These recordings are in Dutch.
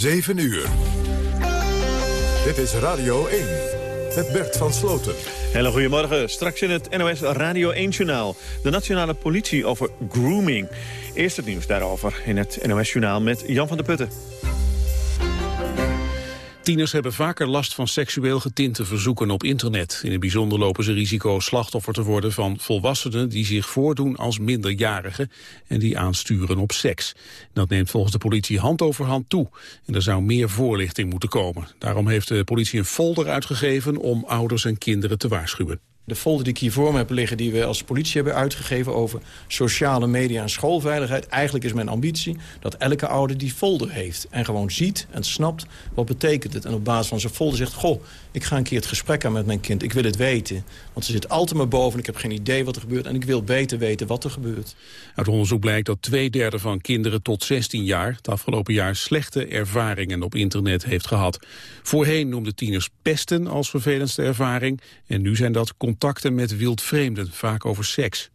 7 uur. Dit is Radio 1 met Bert van Sloten. Hele goedemorgen. Straks in het NOS Radio 1-journaal. De nationale politie over grooming. Eerst het nieuws daarover in het NOS-journaal met Jan van der Putten. Tieners hebben vaker last van seksueel getinte verzoeken op internet. In het bijzonder lopen ze risico slachtoffer te worden van volwassenen die zich voordoen als minderjarigen en die aansturen op seks. Dat neemt volgens de politie hand over hand toe en er zou meer voorlichting moeten komen. Daarom heeft de politie een folder uitgegeven om ouders en kinderen te waarschuwen. De folder die ik hier voor me heb liggen, die we als politie hebben uitgegeven... over sociale media en schoolveiligheid. Eigenlijk is mijn ambitie dat elke ouder die folder heeft. En gewoon ziet en snapt wat betekent het. En op basis van zijn folder zegt... goh, ik ga een keer het gesprek aan met mijn kind. Ik wil het weten. Want ze zit altijd maar boven. Ik heb geen idee wat er gebeurt. En ik wil beter weten wat er gebeurt. Uit onderzoek blijkt dat twee derde van kinderen tot 16 jaar... het afgelopen jaar slechte ervaringen op internet heeft gehad. Voorheen noemden tieners pesten als vervelendste ervaring. En nu zijn dat contacten met wildvreemden, vaak over seks.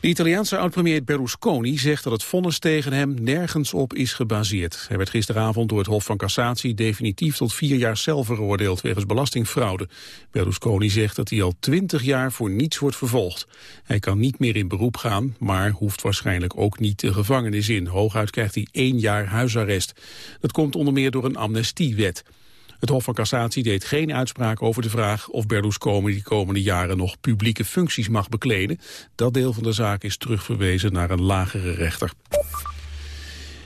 De Italiaanse oud-premier Berlusconi zegt dat het vonnis tegen hem nergens op is gebaseerd. Hij werd gisteravond door het Hof van Cassatie definitief tot vier jaar cel veroordeeld wegens belastingfraude. Berlusconi zegt dat hij al twintig jaar voor niets wordt vervolgd. Hij kan niet meer in beroep gaan, maar hoeft waarschijnlijk ook niet de gevangenis in. Hooguit krijgt hij één jaar huisarrest. Dat komt onder meer door een amnestiewet. Het Hof van Cassatie deed geen uitspraak over de vraag of Berlusconi de komende jaren nog publieke functies mag bekleden. Dat deel van de zaak is terugverwezen naar een lagere rechter.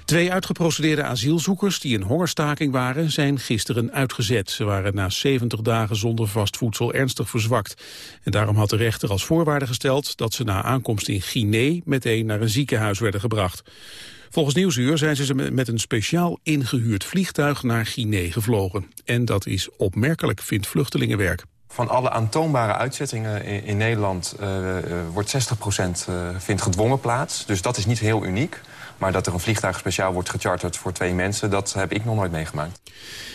Twee uitgeprocedeerde asielzoekers die in hongerstaking waren, zijn gisteren uitgezet. Ze waren na 70 dagen zonder vast voedsel ernstig verzwakt. En daarom had de rechter als voorwaarde gesteld dat ze na aankomst in Guinea meteen naar een ziekenhuis werden gebracht. Volgens Nieuwsuur zijn ze met een speciaal ingehuurd vliegtuig naar Guinea gevlogen. En dat is opmerkelijk, vindt vluchtelingenwerk. Van alle aantoonbare uitzettingen in, Nederland uh, wordt 60% uh, vindt gedwongen plaats. Dus dat is niet heel uniek. Maar dat er een vliegtuig speciaal wordt gecharterd voor twee mensen... dat heb ik nog nooit meegemaakt.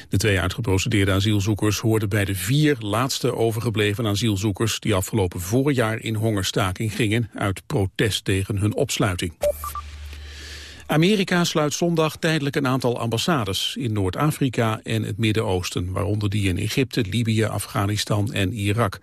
De twee uitgeprocedeerde asielzoekers hoorden bij de vier laatste overgebleven asielzoekers... die afgelopen voorjaar in hongerstaking gingen... uit protest tegen hun opsluiting. Amerika sluit zondag tijdelijk een aantal ambassades in Noord-Afrika en het Midden-Oosten, waaronder die in Egypte, Libië, Afghanistan en Irak.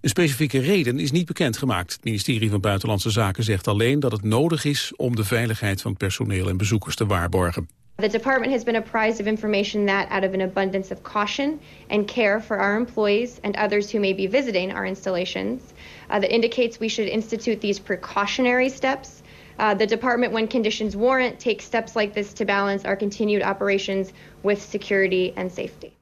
Een specifieke reden is niet bekendgemaakt. Het ministerie van Buitenlandse Zaken zegt alleen dat het nodig is om de veiligheid van personeel en bezoekers te waarborgen. The department has been apprised of information that out of an abundance of caution and care for our employees and others who may be visiting our installations, uh, that indicates we should institute these precautionary steps uh, the department, when conditions warrant, takes steps like this to balance our continued operations with security and safety.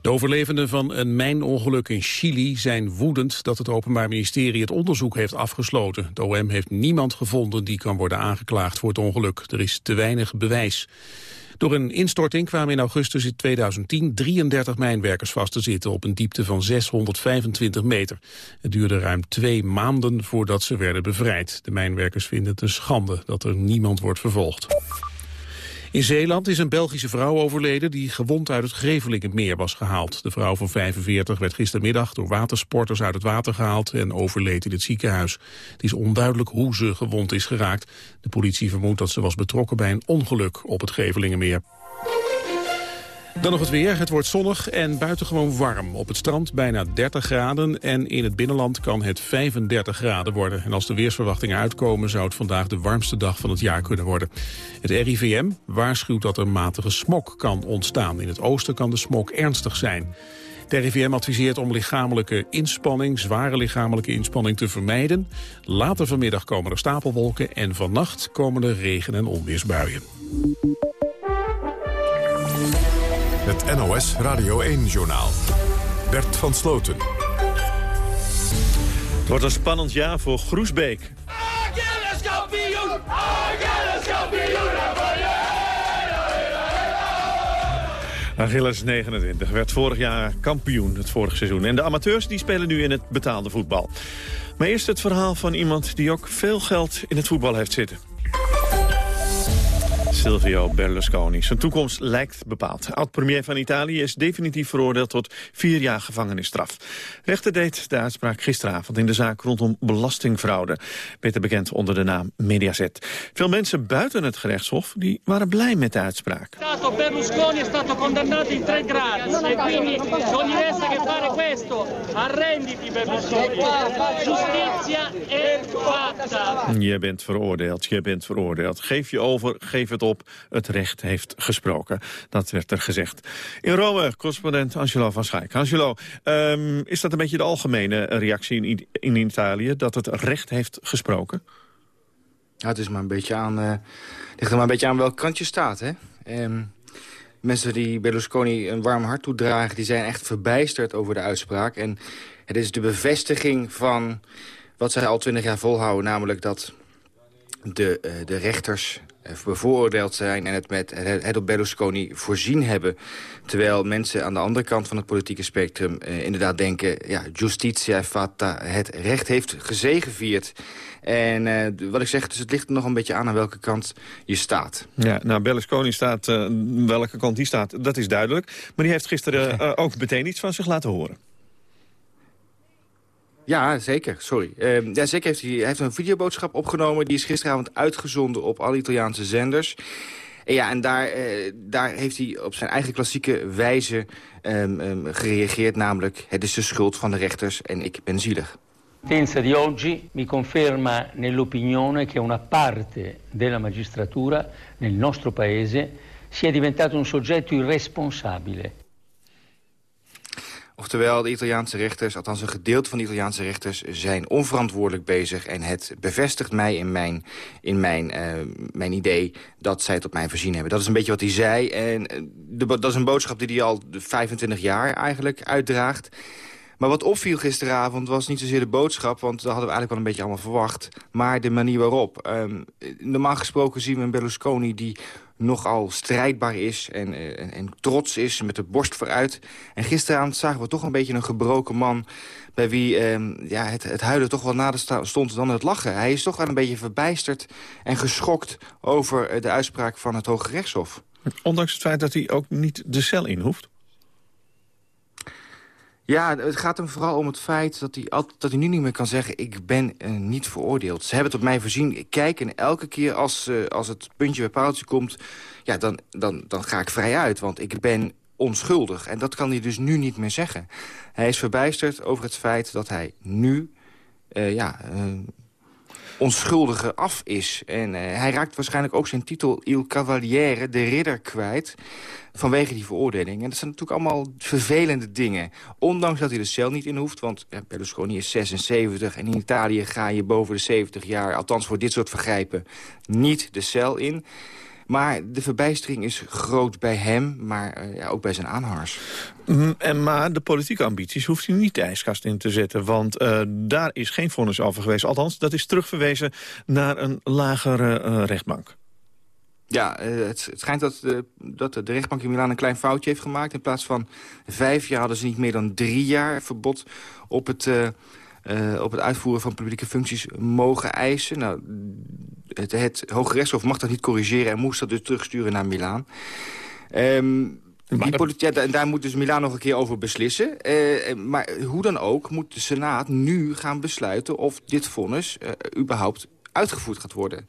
De overlevenden van een mijnongeluk in Chili zijn woedend dat het Openbaar Ministerie het onderzoek heeft afgesloten. De OM heeft niemand gevonden die kan worden aangeklaagd voor het ongeluk. Er is te weinig bewijs. Door een instorting kwamen in augustus in 2010 33 mijnwerkers vast te zitten op een diepte van 625 meter. Het duurde ruim twee maanden voordat ze werden bevrijd. De mijnwerkers vinden het een schande dat er niemand wordt vervolgd. In Zeeland is een Belgische vrouw overleden die gewond uit het Grevelingenmeer was gehaald. De vrouw van 45 werd gistermiddag door watersporters uit het water gehaald en overleed in het ziekenhuis. Het is onduidelijk hoe ze gewond is geraakt. De politie vermoedt dat ze was betrokken bij een ongeluk op het Grevelingenmeer. Dan nog het weer. Het wordt zonnig en buitengewoon warm. Op het strand bijna 30 graden en in het binnenland kan het 35 graden worden. En als de weersverwachtingen uitkomen zou het vandaag de warmste dag van het jaar kunnen worden. Het RIVM waarschuwt dat er matige smok kan ontstaan. In het oosten kan de smok ernstig zijn. De RIVM adviseert om lichamelijke inspanning, zware lichamelijke inspanning te vermijden. Later vanmiddag komen er stapelwolken en vannacht komen er regen- en onweersbuien. NOS Radio 1-journaal. Bert van Sloten. Het wordt een spannend jaar voor Groesbeek. Achilles kampioen! Achilles kampioen! Achilles 29 werd vorig jaar kampioen, het vorige seizoen. En de amateurs die spelen nu in het betaalde voetbal. Maar eerst het verhaal van iemand die ook veel geld in het voetbal heeft zitten. Silvio Berlusconi. Zijn toekomst lijkt bepaald. Oud-premier van Italië is definitief veroordeeld tot vier jaar gevangenisstraf. Rechter deed de uitspraak gisteravond in de zaak rondom belastingfraude. Beter bekend onder de naam Mediaset. Veel mensen buiten het gerechtshof die waren blij met de uitspraak. Berlusconi is stato condannato in tre gradi e quindi non gli resta che fare questo. Arrenditi Berlusconi. È fatta. Je bent veroordeeld, je bent veroordeeld. Geef je over, geef het op. Het recht heeft gesproken. Dat werd er gezegd. In Rome, correspondent Angelo van Schaik. Angelo, um, is dat een beetje de algemene reactie in, in Italië... dat het recht heeft gesproken? Ja, het is maar een beetje aan, uh, ligt er maar een beetje aan welk kant je staat. Hè? Um, mensen die Berlusconi een warm hart toedragen... die zijn echt verbijsterd over de uitspraak. En het is de bevestiging van wat zij al twintig jaar volhouden... namelijk dat de, uh, de rechters bevooroordeeld zijn en het met het op Berlusconi voorzien hebben. Terwijl mensen aan de andere kant van het politieke spectrum eh, inderdaad denken... ja, justitia fatta, het recht heeft gezegevierd. En uh, wat ik zeg, dus het ligt er nog een beetje aan aan welke kant je staat. Ja, nou, Berlusconi staat, uh, welke kant die staat, dat is duidelijk. Maar die heeft gisteren uh, ook meteen iets van zich laten horen. Ja, zeker. Sorry. Uh, ja, zeker heeft hij, heeft een videoboodschap opgenomen. Die is gisteravond uitgezonden op alle Italiaanse zenders. En ja, en daar, uh, daar heeft hij op zijn eigen klassieke wijze um, um, gereageerd. Namelijk, het is de schuld van de rechters en ik ben zielig. Sentenza di oggi mi conferma nell'opinione che una parte della magistratura nel nostro paese sia diventato un soggetto irresponsabile. Oftewel, de Italiaanse rechters, althans een gedeelte van de Italiaanse rechters... zijn onverantwoordelijk bezig en het bevestigt mij in mijn, in mijn, uh, mijn idee... dat zij het op mij voorzien hebben. Dat is een beetje wat hij zei. En de, dat is een boodschap die hij al 25 jaar eigenlijk uitdraagt. Maar wat opviel gisteravond was niet zozeer de boodschap... want dat hadden we eigenlijk wel een beetje allemaal verwacht... maar de manier waarop. Um, normaal gesproken zien we een Berlusconi die nogal strijdbaar is en, en, en, trots is, met de borst vooruit. En gisteravond zagen we toch een beetje een gebroken man... bij wie eh, ja, het, het huilen toch wel nader stond dan het lachen. Hij is toch wel een beetje verbijsterd en geschokt... over de uitspraak van het Hoge Rechtshof. Ondanks het feit dat hij ook niet de cel in hoeft? Ja, het gaat hem vooral om het feit dat hij, dat hij nu niet meer kan zeggen... ik ben uh, niet veroordeeld. Ze hebben het op mij voorzien. Ik kijk en elke keer als, uh, als het puntje bij paaltje komt... Ja, dan, dan, dan ga ik vrij uit, want ik ben onschuldig. En dat kan hij dus nu niet meer zeggen. Hij is verbijsterd over het feit dat hij nu... Uh, ja, onschuldige af is. En uh, hij raakt waarschijnlijk ook zijn titel Il Cavaliere, de ridder, kwijt... vanwege die veroordeling. En dat zijn natuurlijk allemaal vervelende dingen. Ondanks dat hij de cel niet in hoeft, want ja, Berlusconi is 76... en in Italië ga je boven de 70 jaar, althans voor dit soort vergrijpen... niet de cel in... Maar de verbijstering is groot bij hem, maar uh, ja, ook bij zijn aanhangers. Mm, en maar de politieke ambities hoeft hij niet de ijskast in te zetten. Want uh, daar is geen vonnis over geweest. Althans, dat is terugverwezen naar een lagere uh, rechtbank. Ja, het, het schijnt dat de, dat de rechtbank in Milaan een klein foutje heeft gemaakt. In plaats van vijf jaar hadden ze niet meer dan drie jaar verbod op het... Uh, op het uitvoeren van publieke functies mogen eisen. Nou, het, het Hoge Rechtshof mag dat niet corrigeren... en moest dat dus terugsturen naar Milaan. Um, die dat... ja, daar moet dus Milaan nog een keer over beslissen. Uh, maar hoe dan ook moet de Senaat nu gaan besluiten... of dit vonnis uh, überhaupt uitgevoerd gaat worden.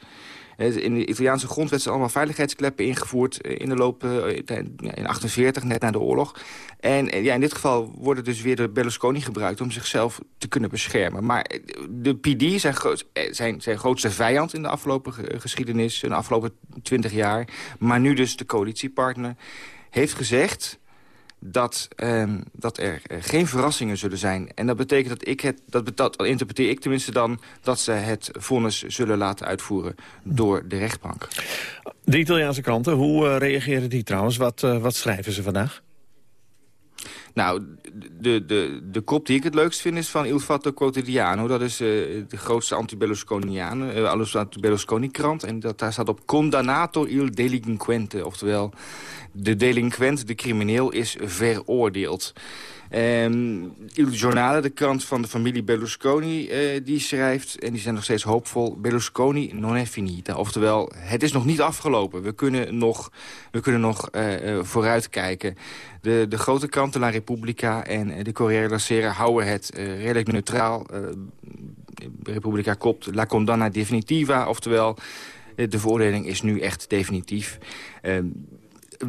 In de Italiaanse grondwet zijn allemaal veiligheidskleppen ingevoerd... in de loop in 48, net na de oorlog. En ja, in dit geval worden dus weer de Berlusconi gebruikt... om zichzelf te kunnen beschermen. Maar de PD, zijn, zijn, zijn grootste vijand in de afgelopen geschiedenis... in de afgelopen 20 jaar, maar nu dus de coalitiepartner... heeft gezegd dat, um, dat er uh, geen verrassingen zullen zijn. En dat betekent dat ik het, dat, dat interpreteer ik tenminste dan... dat ze het vonnis zullen laten uitvoeren door de rechtbank. De Italiaanse kranten, hoe uh, reageren die trouwens? Wat, uh, wat schrijven ze vandaag? Nou, de, de, de kop die ik het leukst vind is van Il Fatto Quotidiano. Dat is uh, de grootste anti-Berlusconiaan, uh, anti-Berlusconi-krant. En dat, daar staat op Condannato il delinquente. Oftewel, de delinquent, de crimineel, is veroordeeld. Um, Il Giornale, de krant van de familie Berlusconi, uh, die schrijft... en die zijn nog steeds hoopvol... Berlusconi non è finita. Oftewel, het is nog niet afgelopen. We kunnen nog, we kunnen nog uh, vooruitkijken. De, de grote kranten La Repubblica en de Corriere della Sera... houden het redelijk neutraal. Repubblica kopt La Condanna Definitiva, oftewel... de veroordeling is nu echt definitief. Ehm,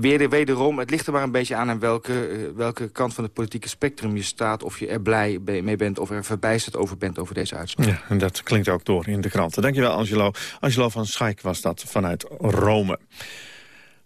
weer, wederom, het ligt er maar een beetje aan... aan welke, uh, welke kant van het politieke spectrum je staat... of je er blij mee bent of er verbijsterd over bent over deze uitspraak. Ja, en dat klinkt ook door in de kranten. Dankjewel, Angelo. Angelo van Schaik was dat vanuit Rome.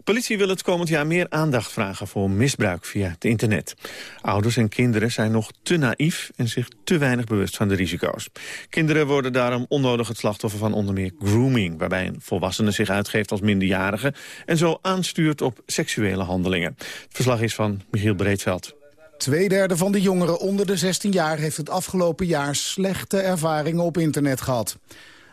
Politie wil het komend jaar meer aandacht vragen voor misbruik via het internet. Ouders en kinderen zijn nog te naïef en zich te weinig bewust van de risico's. Kinderen worden daarom onnodig het slachtoffer van onder meer grooming... waarbij een volwassene zich uitgeeft als minderjarige... en zo aanstuurt op seksuele handelingen. Het verslag is van Michiel Breedveld. Tweederde van de jongeren onder de 16 jaar heeft het afgelopen jaar slechte ervaringen op internet gehad.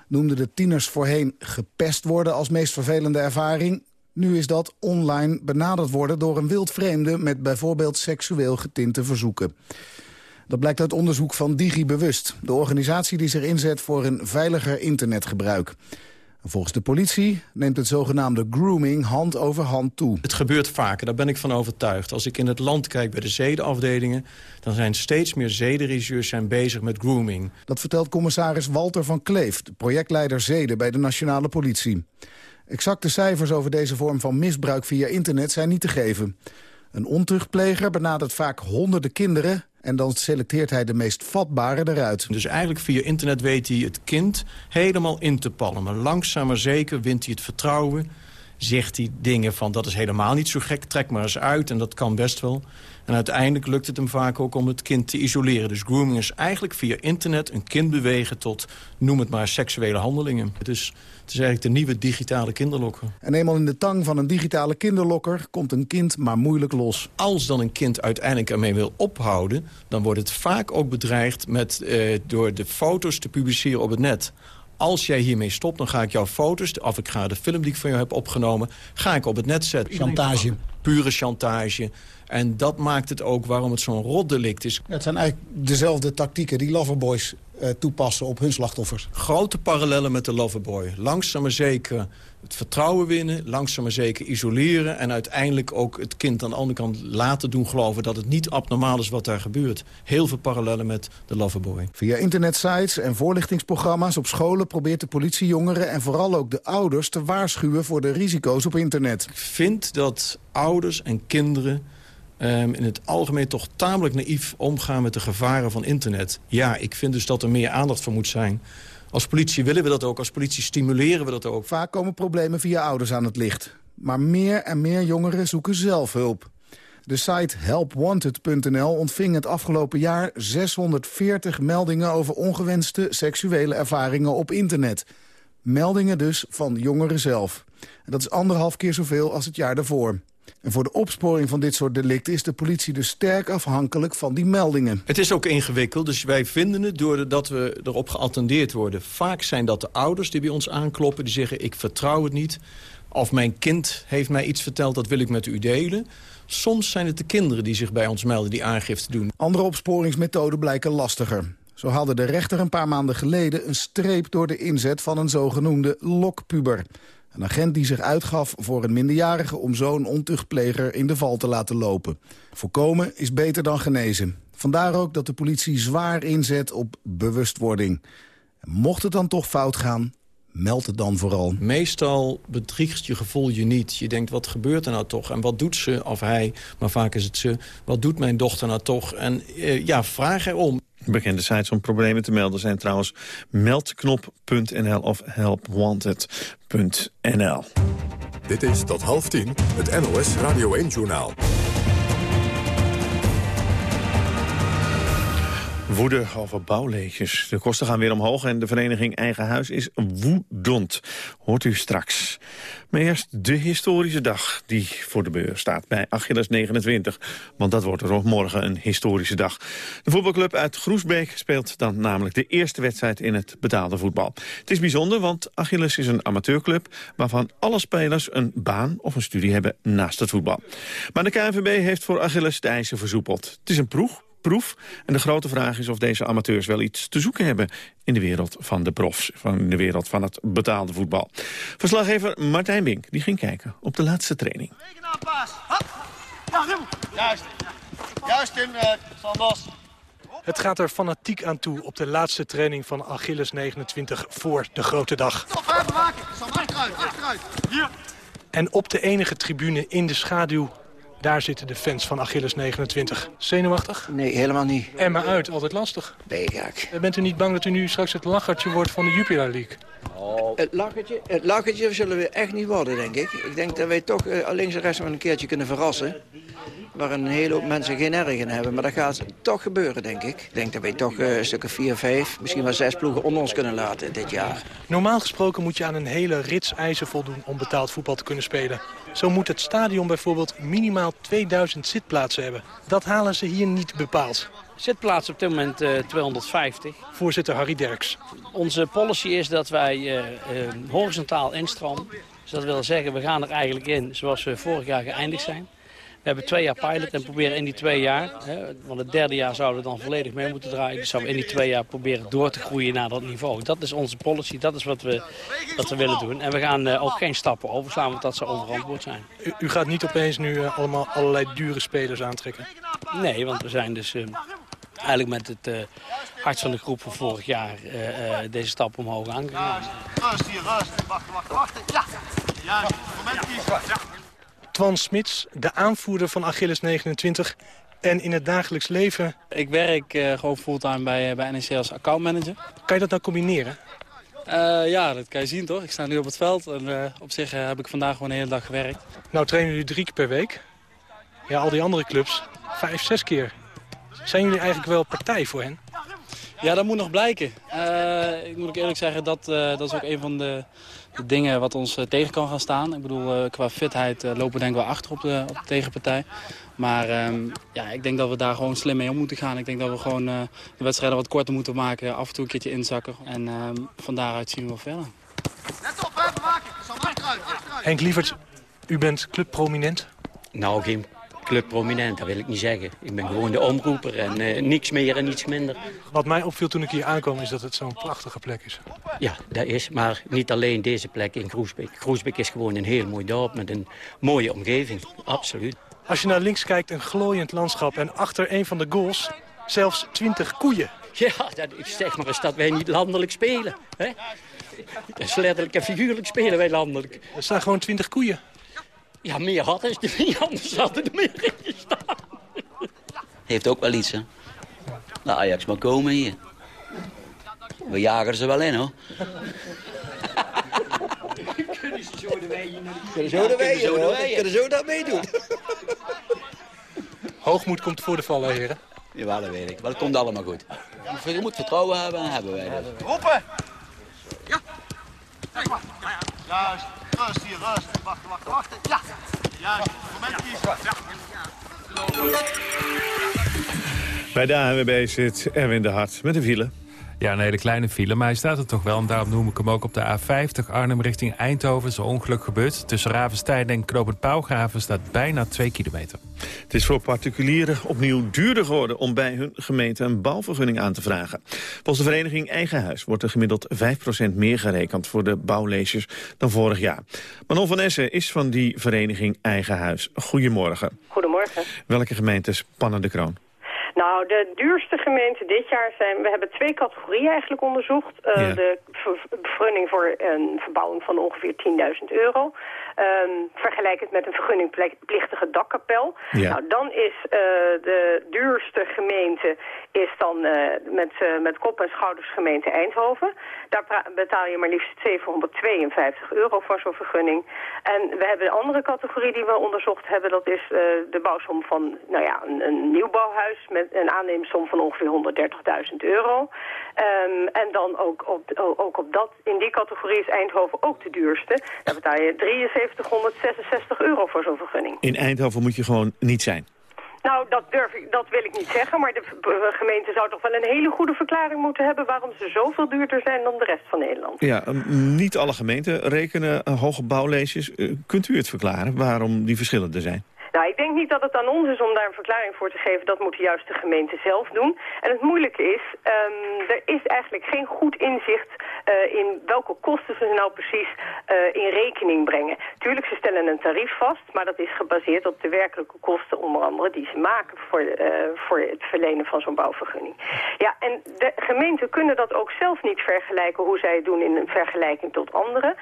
Noemden de tieners voorheen gepest worden als meest vervelende ervaring... Nu is dat online benaderd worden door een wildvreemde... met bijvoorbeeld seksueel getinte verzoeken. Dat blijkt uit onderzoek van DigiBewust, de organisatie die zich inzet voor een veiliger internetgebruik. Volgens de politie neemt het zogenaamde grooming hand over hand toe. Het gebeurt vaker, daar ben ik van overtuigd. Als ik in het land kijk bij de zedenafdelingen... dan zijn steeds meer zedenregisseurs zijn bezig met grooming. Dat vertelt commissaris Walter van Kleef, de projectleider zeden bij de nationale politie. Exacte cijfers over deze vorm van misbruik via internet zijn niet te geven. Een ontuchtpleger benadert vaak honderden kinderen... en dan selecteert hij de meest vatbare eruit. Dus eigenlijk via internet weet hij het kind helemaal in te palmen. Langzaam maar zeker wint hij het vertrouwen... zegt hij dingen van dat is helemaal niet zo gek, trek maar eens uit... en dat kan best wel. En uiteindelijk lukt het hem vaak ook om het kind te isoleren. Dus grooming is eigenlijk via internet een kind bewegen tot, noem het maar, seksuele handelingen. Dus het is eigenlijk de nieuwe digitale kinderlokker. En eenmaal in de tang van een digitale kinderlokker komt een kind maar moeilijk los. Als dan een kind uiteindelijk ermee wil ophouden... dan wordt het vaak ook bedreigd met, eh, door de foto's te publiceren op het net als jij hiermee stopt, dan ga ik jouw foto's... of ik ga de film die ik van jou heb opgenomen... ga ik op het net zetten. Chantage. Pure chantage. En dat maakt het ook waarom het zo'n rotdelict is. Het zijn eigenlijk dezelfde tactieken die Loverboys uh, toepassen op hun slachtoffers. Grote parallellen met de Loverboy. Langzaam maar zeker het vertrouwen winnen, langzaam maar zeker isoleren... en uiteindelijk ook het kind aan de andere kant laten doen geloven... dat het niet abnormaal is wat daar gebeurt. Heel veel parallellen met de Loverboy. Via internetsites en voorlichtingsprogramma's op scholen... probeert de politie jongeren en vooral ook de ouders te waarschuwen... voor de risico's op internet. Ik vind dat ouders en kinderen um, in het algemeen toch tamelijk naïef omgaan met de gevaren van internet. Ja, ik vind dus dat er meer aandacht voor moet zijn. Als politie willen we dat ook, als politie stimuleren we dat ook. Vaak komen problemen via ouders aan het licht. Maar meer en meer jongeren zoeken zelf hulp. De site helpwanted.nl ontving het afgelopen jaar 640 meldingen over ongewenste seksuele ervaringen op internet. Meldingen dus van jongeren zelf. Dat is anderhalf keer zoveel als het jaar daarvoor. En voor de opsporing van dit soort delicten is de politie dus sterk afhankelijk van die meldingen. Het is ook ingewikkeld, dus wij vinden het doordat we erop geattendeerd worden. Vaak zijn dat de ouders die bij ons aankloppen, die zeggen ik vertrouw het niet. Of mijn kind heeft mij iets verteld, dat wil ik met u delen. Soms zijn het de kinderen die zich bij ons melden die aangifte doen. Andere opsporingsmethoden blijken lastiger. Zo haalde de rechter een paar maanden geleden een streep door de inzet van een zogenoemde lokpuber. Een agent die zich uitgaf voor een minderjarige om zo'n ontuchtpleger in de val te laten lopen. Voorkomen is beter dan genezen. Vandaar ook dat de politie zwaar inzet op bewustwording. Mocht het dan toch fout gaan, meld het dan vooral. Meestal bedriegt je gevoel je niet. Je denkt, wat gebeurt er nou toch? En wat doet ze, of hij, maar vaak is het ze... wat doet mijn dochter nou toch? En eh, ja, vraag erom. Bekende sites om problemen te melden zijn trouwens meldknop.nl of helpwanted.nl. Dit is tot half tien het NOS Radio 1-journaal. Woede over bouwleegjes. De kosten gaan weer omhoog en de vereniging Eigen Huis is woedend. Hoort u straks. Maar eerst de historische dag die voor de beur staat bij Achilles 29. Want dat wordt er ook morgen een historische dag. De voetbalclub uit Groesbeek speelt dan namelijk de eerste wedstrijd in het betaalde voetbal. Het is bijzonder, want Achilles is een amateurclub... waarvan alle spelers een baan of een studie hebben naast het voetbal. Maar de KNVB heeft voor Achilles de eisen versoepeld. Het is een proef proef. En de grote vraag is of deze amateurs wel iets te zoeken hebben... in de wereld van de profs, van de wereld van het betaalde voetbal. Verslaggever Martijn Bink die ging kijken op de laatste training. Juist. Juist, Tim. Uh, Sanders. Het gaat er fanatiek aan toe op de laatste training van Achilles 29 voor de grote dag. Stop, hè, bewaken. Achteruit, achteruit. Hier. En op de enige tribune in de schaduw, daar zitten de fans van Achilles 29. Zenuwachtig? Nee, helemaal niet. En maar uit, altijd lastig. Nee, gek. Bent u niet bang dat u nu straks het lachertje wordt van de Jupiler League? Oh. Het, lachertje, het lachertje zullen we echt niet worden, denk ik. Ik denk dat wij toch uh, alleen de rest wel een keertje kunnen verrassen waar een hele hoop mensen geen erg in hebben. Maar dat gaat toch gebeuren, denk ik. Ik denk dat wij toch uh, een stuk of vier, vijf, misschien wel zes ploegen onder ons kunnen laten dit jaar. Normaal gesproken moet je aan een hele rits eisen voldoen om betaald voetbal te kunnen spelen. Zo moet het stadion bijvoorbeeld minimaal 2000 zitplaatsen hebben. Dat halen ze hier niet bepaald. Zitplaatsen op dit moment uh, 250. Voorzitter Harry Derks. Onze policy is dat wij uh, horizontaal instromen. Dus dat wil zeggen, we gaan er eigenlijk in zoals we vorig jaar geëindigd zijn. We hebben twee jaar pilot en proberen in die twee jaar... Hè, want het derde jaar zouden we dan volledig mee moeten draaien... dus zouden we in die twee jaar proberen door te groeien naar dat niveau. Dat is onze policy, dat is wat we, wat we willen doen. En we gaan uh, ook geen stappen overslaan, want dat zou onverantwoord zijn. U, u gaat niet opeens nu uh, allemaal allerlei dure spelers aantrekken? Nee, want we zijn dus... Uh, eigenlijk met het uh, hart van de groep van vorig jaar uh, uh, deze stap omhoog aangegaan. Rust hier, rust. Wacht, wacht, wacht. Ja, ja, moment kiezen. Ja. Twan Smits, de aanvoerder van Achilles 29 en in het dagelijks leven... Ik werk uh, gewoon fulltime bij, bij NEC als accountmanager. Kan je dat nou combineren? Uh, ja, dat kan je zien toch. Ik sta nu op het veld en uh, op zich heb ik vandaag gewoon de hele dag gewerkt. Nou trainen jullie drie keer per week. Ja, al die andere clubs vijf, zes keer. Zijn jullie eigenlijk wel partij voor hen? Ja, dat moet nog blijken. Uh, ik moet ook eerlijk zeggen, dat, uh, dat is ook een van de, de dingen wat ons uh, tegen kan gaan staan. Ik bedoel, qua fitheid lopen we denk ik wel achter op de, op de tegenpartij. Maar um, ja, ik denk dat we daar gewoon slim mee om moeten gaan. Ik denk dat we gewoon de wedstrijden wat korter moeten maken. Af en toe een keertje inzakken. En um, van daaruit zien we wel verder. Let op, hè, achteruit, achteruit. Henk Lievert, u bent clubprominent? Nou, geen clubprominent, dat wil ik niet zeggen. Ik ben gewoon de omroeper en uh, niks meer en niets minder. Wat mij opviel toen ik hier aankwam is dat het zo'n prachtige plek is. Ja, dat is. Maar niet alleen deze plek in Groesbeek. Groesbeek is gewoon een heel mooi dorp met een mooie omgeving. Absoluut. Als je naar links kijkt, een glooiend landschap en achter een van de goals zelfs 20 koeien. Ja, dat, ik zeg maar eens dat wij niet landelijk spelen. Hè? Dat is letterlijk en figuurlijk spelen wij landelijk. Er staan gewoon 20 koeien. Ja, meer hadden is er niet, anders hadden er meer in gestaan. Heeft ook wel iets, hè? Nou, Ajax maar komen hier. We jagen ze wel in, hoor. Kunnen ze zo de wei Kunnen zo de wei, hoor. Kunnen zo dat meedoen. Hoogmoed komt voor de vallen, heren. Ja, dat weet ik. Maar het komt allemaal goed. Je moet vertrouwen hebben en hebben wij dat. Roepen! Ja! Juist. Rust hier, rust. Wachten, wachten, wachten. Ja! Juist. Moment kiezen. Ja. Bij de ANWB zit Erwin de Hart met een file. Ja, een hele kleine file, maar hij staat er toch wel. En daarom noem ik hem ook op de A50 Arnhem richting Eindhoven. Zo'n ongeluk gebeurd. Tussen Ravenstein en Knopend Pauwgraven staat bijna 2 kilometer. Het is voor particulieren opnieuw duurder geworden om bij hun gemeente een bouwvergunning aan te vragen. Volgens de vereniging Eigen Huis wordt er gemiddeld 5% meer gerekend voor de bouwleesjes dan vorig jaar. Manon van Essen is van die vereniging Eigen Huis. Goedemorgen. Goedemorgen. Welke gemeentes pannen de kroon? Nou, de duurste gemeenten dit jaar zijn... We hebben twee categorieën eigenlijk onderzocht. Uh, ja. De vergunning voor een verbouwing van ongeveer 10.000 euro. Um, vergelijkend met een vergunningplichtige dakkapel. Ja. Nou, dan is uh, de duurste gemeente is dan uh, met, uh, met kop en schouders gemeente Eindhoven. Daar betaal je maar liefst 752 euro voor zo'n vergunning. En we hebben een andere categorie die we onderzocht hebben. Dat is de bouwsom van nou ja, een, een nieuwbouwhuis met een aanneemsom van ongeveer 130.000 euro. Um, en dan ook op, ook op dat, in die categorie is Eindhoven ook de duurste. Daar betaal je 7366 euro voor zo'n vergunning. In Eindhoven moet je gewoon niet zijn. Nou, dat, durf ik, dat wil ik niet zeggen, maar de gemeente zou toch wel een hele goede verklaring moeten hebben waarom ze zoveel duurder zijn dan de rest van Nederland. Ja, niet alle gemeenten rekenen hoge bouwleesjes. kunt u het verklaren waarom die verschillen er zijn? Nou, ik denk niet dat het aan ons is om daar een verklaring voor te geven. Dat moeten juist de gemeenten zelf doen. En het moeilijke is, um, er is eigenlijk geen goed inzicht uh, in welke kosten ze nou precies uh, in rekening brengen. Tuurlijk, ze stellen een tarief vast, maar dat is gebaseerd op de werkelijke kosten, onder andere die ze maken voor, uh, voor het verlenen van zo'n bouwvergunning. Ja, en de gemeenten kunnen dat ook zelf niet vergelijken hoe zij het doen in een vergelijking tot anderen.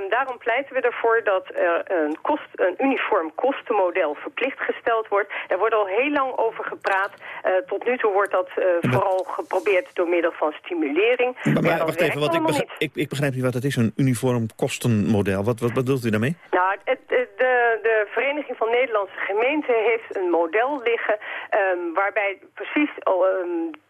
Um, daarom pleiten we ervoor dat er een, kost, een uniform kostenmodel verplicht gesteld wordt. Er wordt al heel lang over gepraat. Uh, tot nu toe wordt dat uh, vooral geprobeerd door middel van stimulering. Maar, maar wacht even, want ik begrijp, ik, ik begrijp niet wat het is, een uniform kostenmodel. Wat, wat bedoelt u daarmee? Nou, het, de, de Vereniging van Nederlandse Gemeenten heeft een model liggen... Um, waarbij precies um, de,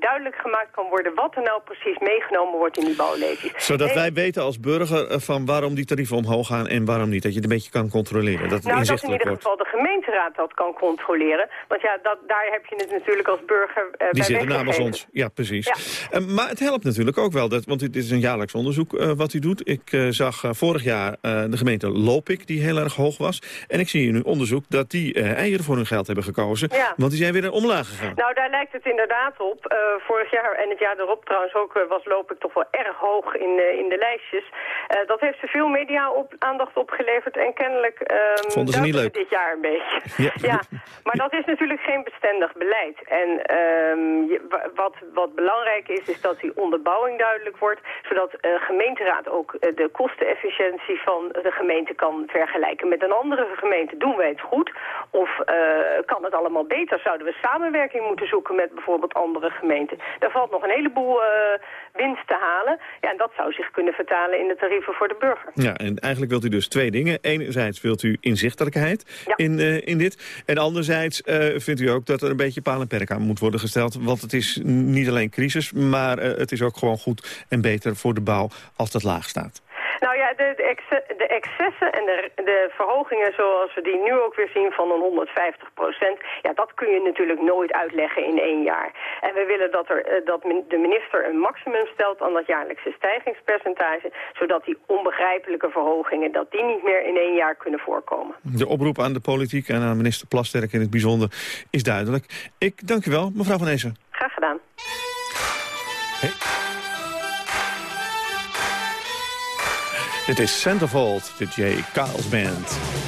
duidelijk gemaakt kan worden wat er nou precies meegenomen wordt in die bouwlevies. Zodat wij weten als burger eh, van waarom die tarieven omhoog gaan en waarom niet. Dat je het een beetje kan controleren. Dat nou, dat in ieder geval de gemeenteraad dat kan controleren. Want ja, dat, daar heb je het natuurlijk als burger uh, Die zitten namens ons. Ja, precies. Ja. Uh, maar het helpt natuurlijk ook wel, dat, want dit is een jaarlijks onderzoek uh, wat u doet. Ik zag vorig jaar de gemeente Lopik, die heel erg hoog was. En ik zie in uw onderzoek dat die eieren voor hun geld hebben gekozen. Ja. Want die zijn weer omlaag gegaan. Nou, daar lijkt het inderdaad op op. Uh, vorig jaar en het jaar erop trouwens ook uh, was loop ik toch wel erg hoog in, uh, in de lijstjes. dat heeft ze veel media op, aandacht opgeleverd en kennelijk um, Vonden ze niet leuk. dit jaar een beetje. Ja. ja. maar dat is natuurlijk geen bestendig beleid. En je, wat, wat belangrijk is, is dat die onderbouwing duidelijk wordt, zodat gemeenteraad ook de kostenefficiëntie van de gemeente kan vergelijken met een andere gemeente. Doen wij het goed? Of kan het allemaal beter? Zouden we samenwerking moeten zoeken met bijvoorbeeld bijvoorbeeld andere gemeenten. Daar valt nog een heleboel uh, winst te halen. Ja, en dat zou zich kunnen vertalen in de tarieven voor de burger. Ja, en eigenlijk wilt u dus twee dingen. Enerzijds wilt u inzichtelijkheid ja. in, uh, in dit. En anderzijds uh, vindt u ook dat er een beetje paal en perk aan moet worden gesteld. Want het is niet alleen crisis, maar het is ook gewoon goed en beter voor de bouw als dat laag staat. Nou ja, de, de, exce de excessen en de, de, verhogingen zoals we die nu ook weer zien van een 150 procent... ja, dat kun je natuurlijk nooit uitleggen in één jaar. En we willen dat, er, eh, dat de minister een maximum stelt aan dat jaarlijkse stijgingspercentage... zodat die onbegrijpelijke verhogingen dat die niet meer in één jaar kunnen voorkomen. De oproep aan de politiek en aan minister Plasterk in het bijzonder is duidelijk. Ik dank u wel, mevrouw Van Ezen. Graag gedaan. Hey. Dit is Centerfold, de J. Kyles Band.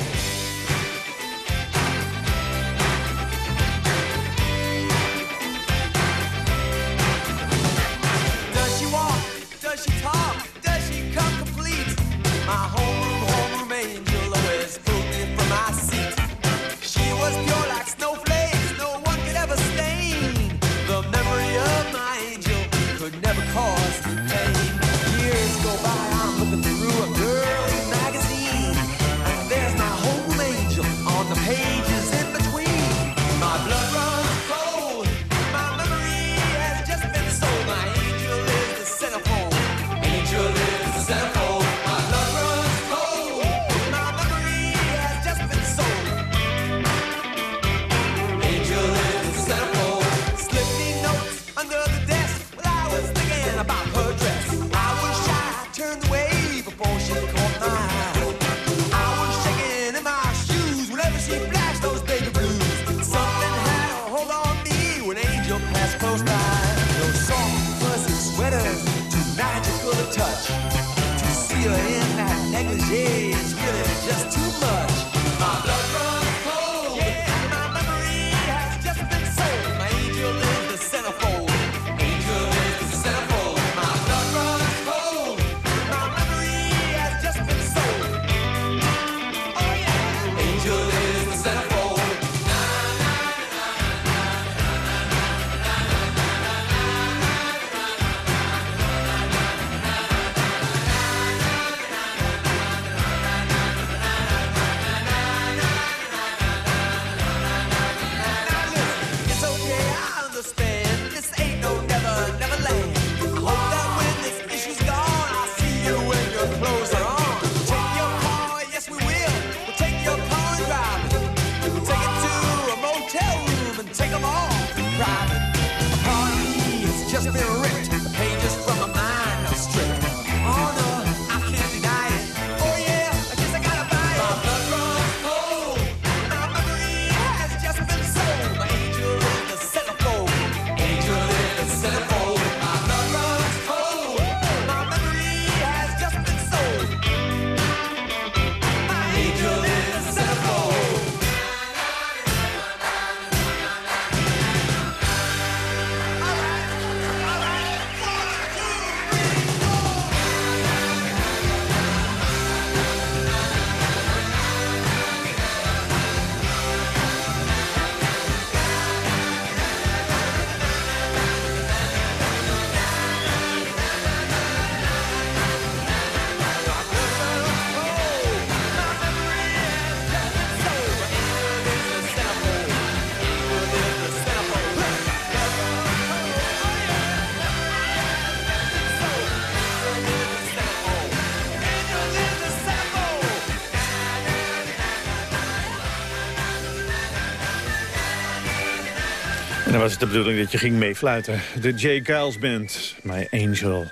Was het de bedoeling dat je ging meefluiten. De J. Giles Band, My Angel,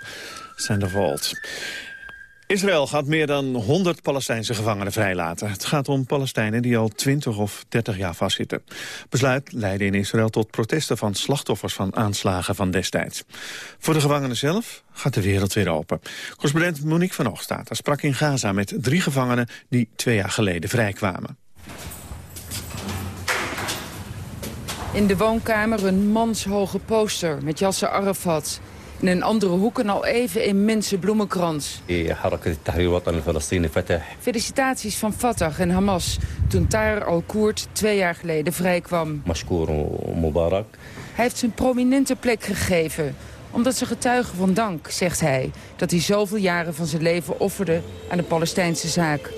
of Vault. Israël gaat meer dan 100 Palestijnse gevangenen vrijlaten. Het gaat om Palestijnen die al 20 of 30 jaar vastzitten. Besluit leidde in Israël tot protesten van slachtoffers van aanslagen van destijds. Voor de gevangenen zelf gaat de wereld weer open. Correspondent Monique van Hoogstaat sprak in Gaza met drie gevangenen die twee jaar geleden vrijkwamen. In de woonkamer een manshoge poster met Yasser Arafat. In een andere hoek een al even immense bloemenkrans. Felicitaties van Fatah en Hamas toen Tahir al-Koert twee jaar geleden vrijkwam. Hij heeft zijn prominente plek gegeven omdat ze getuigen van dank, zegt hij... dat hij zoveel jaren van zijn leven offerde aan de Palestijnse zaak.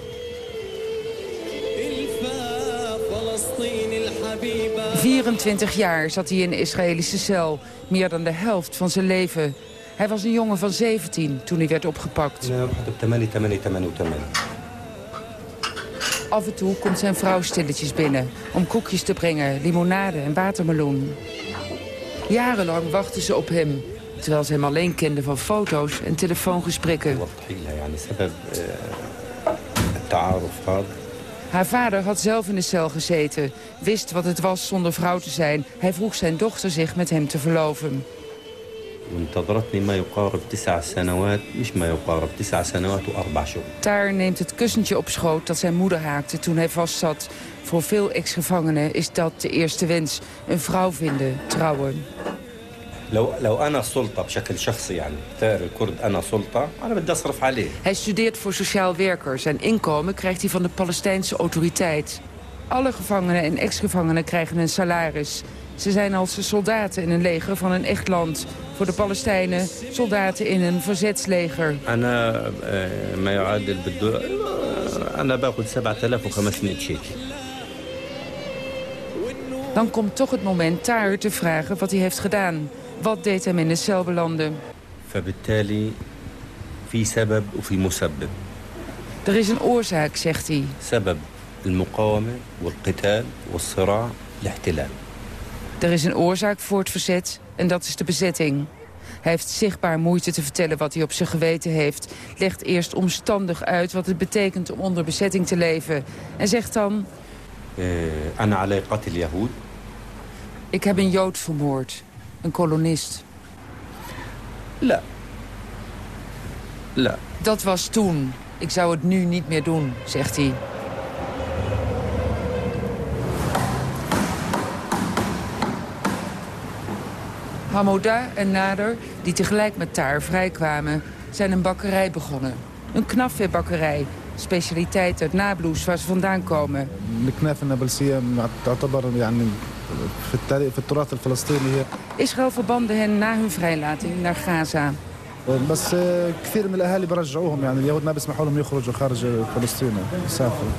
24 jaar zat hij in een Israëlische cel. Meer dan de helft van zijn leven. Hij was een jongen van 17 toen hij werd opgepakt. Af en toe komt zijn vrouw stilletjes binnen... om koekjes te brengen, limonade en watermeloen. Jarenlang wachten ze op hem... terwijl ze hem alleen kenden van foto's en telefoongesprekken. Haar vader had zelf in de cel gezeten, wist wat het was zonder vrouw te zijn. Hij vroeg zijn dochter zich met hem te verloven. Taar neemt het kussentje op schoot dat zijn moeder haakte toen hij vastzat. Voor veel ex-gevangenen is dat de eerste wens. Een vrouw vinden, trouwen. لو لو انا سلطه بشكل شخصي يعني ثائر الكرد انا سلطه انا بدي اصرف عليه Hij studeert voor sociaal werker. Zijn inkomen krijgt hij van de Palestijnse autoriteit. Alle gevangenen en ex-gevangenen krijgen een salaris. Ze zijn als soldaten in een leger van een echt land. Voor de Palestijnen soldaten in een verzetsleger. انا ما يعادل بالدولار انا باخذ 7500 شيكل Dan komt toch het moment Tahir te vragen wat hij heeft gedaan. Wat deed hem in de cel belanden? Er is een oorzaak, zegt hij. Er is een oorzaak voor het verzet en dat is de bezetting. Hij heeft zichtbaar moeite te vertellen wat hij op zijn geweten heeft. Legt eerst omstandig uit wat het betekent om onder bezetting te leven. En zegt dan... Ik heb een Jood vermoord een kolonist. Le. Le. Dat was toen. Ik zou het nu niet meer doen, zegt hij. Hamouda en Nader, die tegelijk met Taar vrijkwamen, zijn een bakkerij begonnen. Een knafweerbakkerij, specialiteit uit Nabloes waar ze vandaan komen. De knaf en في التاريخ في التراث الفلسطيني هي Israël verbande hen na hun vrijlating naar Gaza. بس كثير من الاهالي برجعوهم يعني اليهود ما بيسمحوا لهم يخرجوا خارج فلسطين يسافروا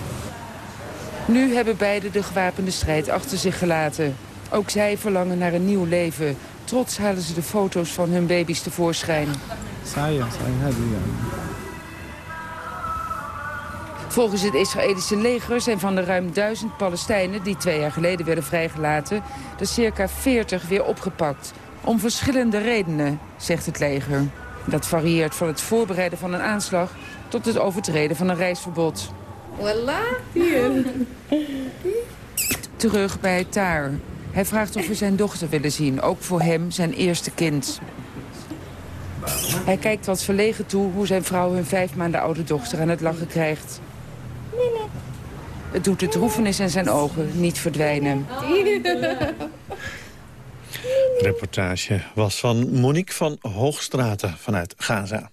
Nu hebben beide de gewapende strijd achter zich gelaten. Ook zij verlangen naar een nieuw leven. Trots halen ze de foto's van hun baby's tevoorschijn. صحيح صحيح هذه يعني Volgens het Israëlische leger zijn van de ruim duizend Palestijnen... die twee jaar geleden werden vrijgelaten... er circa 40 weer opgepakt. Om verschillende redenen, zegt het leger. Dat varieert van het voorbereiden van een aanslag... tot het overtreden van een reisverbod. Terug bij Taar. Hij vraagt of we zijn dochter willen zien. Ook voor hem zijn eerste kind. Hij kijkt wat verlegen toe hoe zijn vrouw hun vijf maanden oude dochter aan het lachen krijgt. Het doet de droefenis in zijn ogen niet verdwijnen. reportage was van Monique van Hoogstraten vanuit Gaza.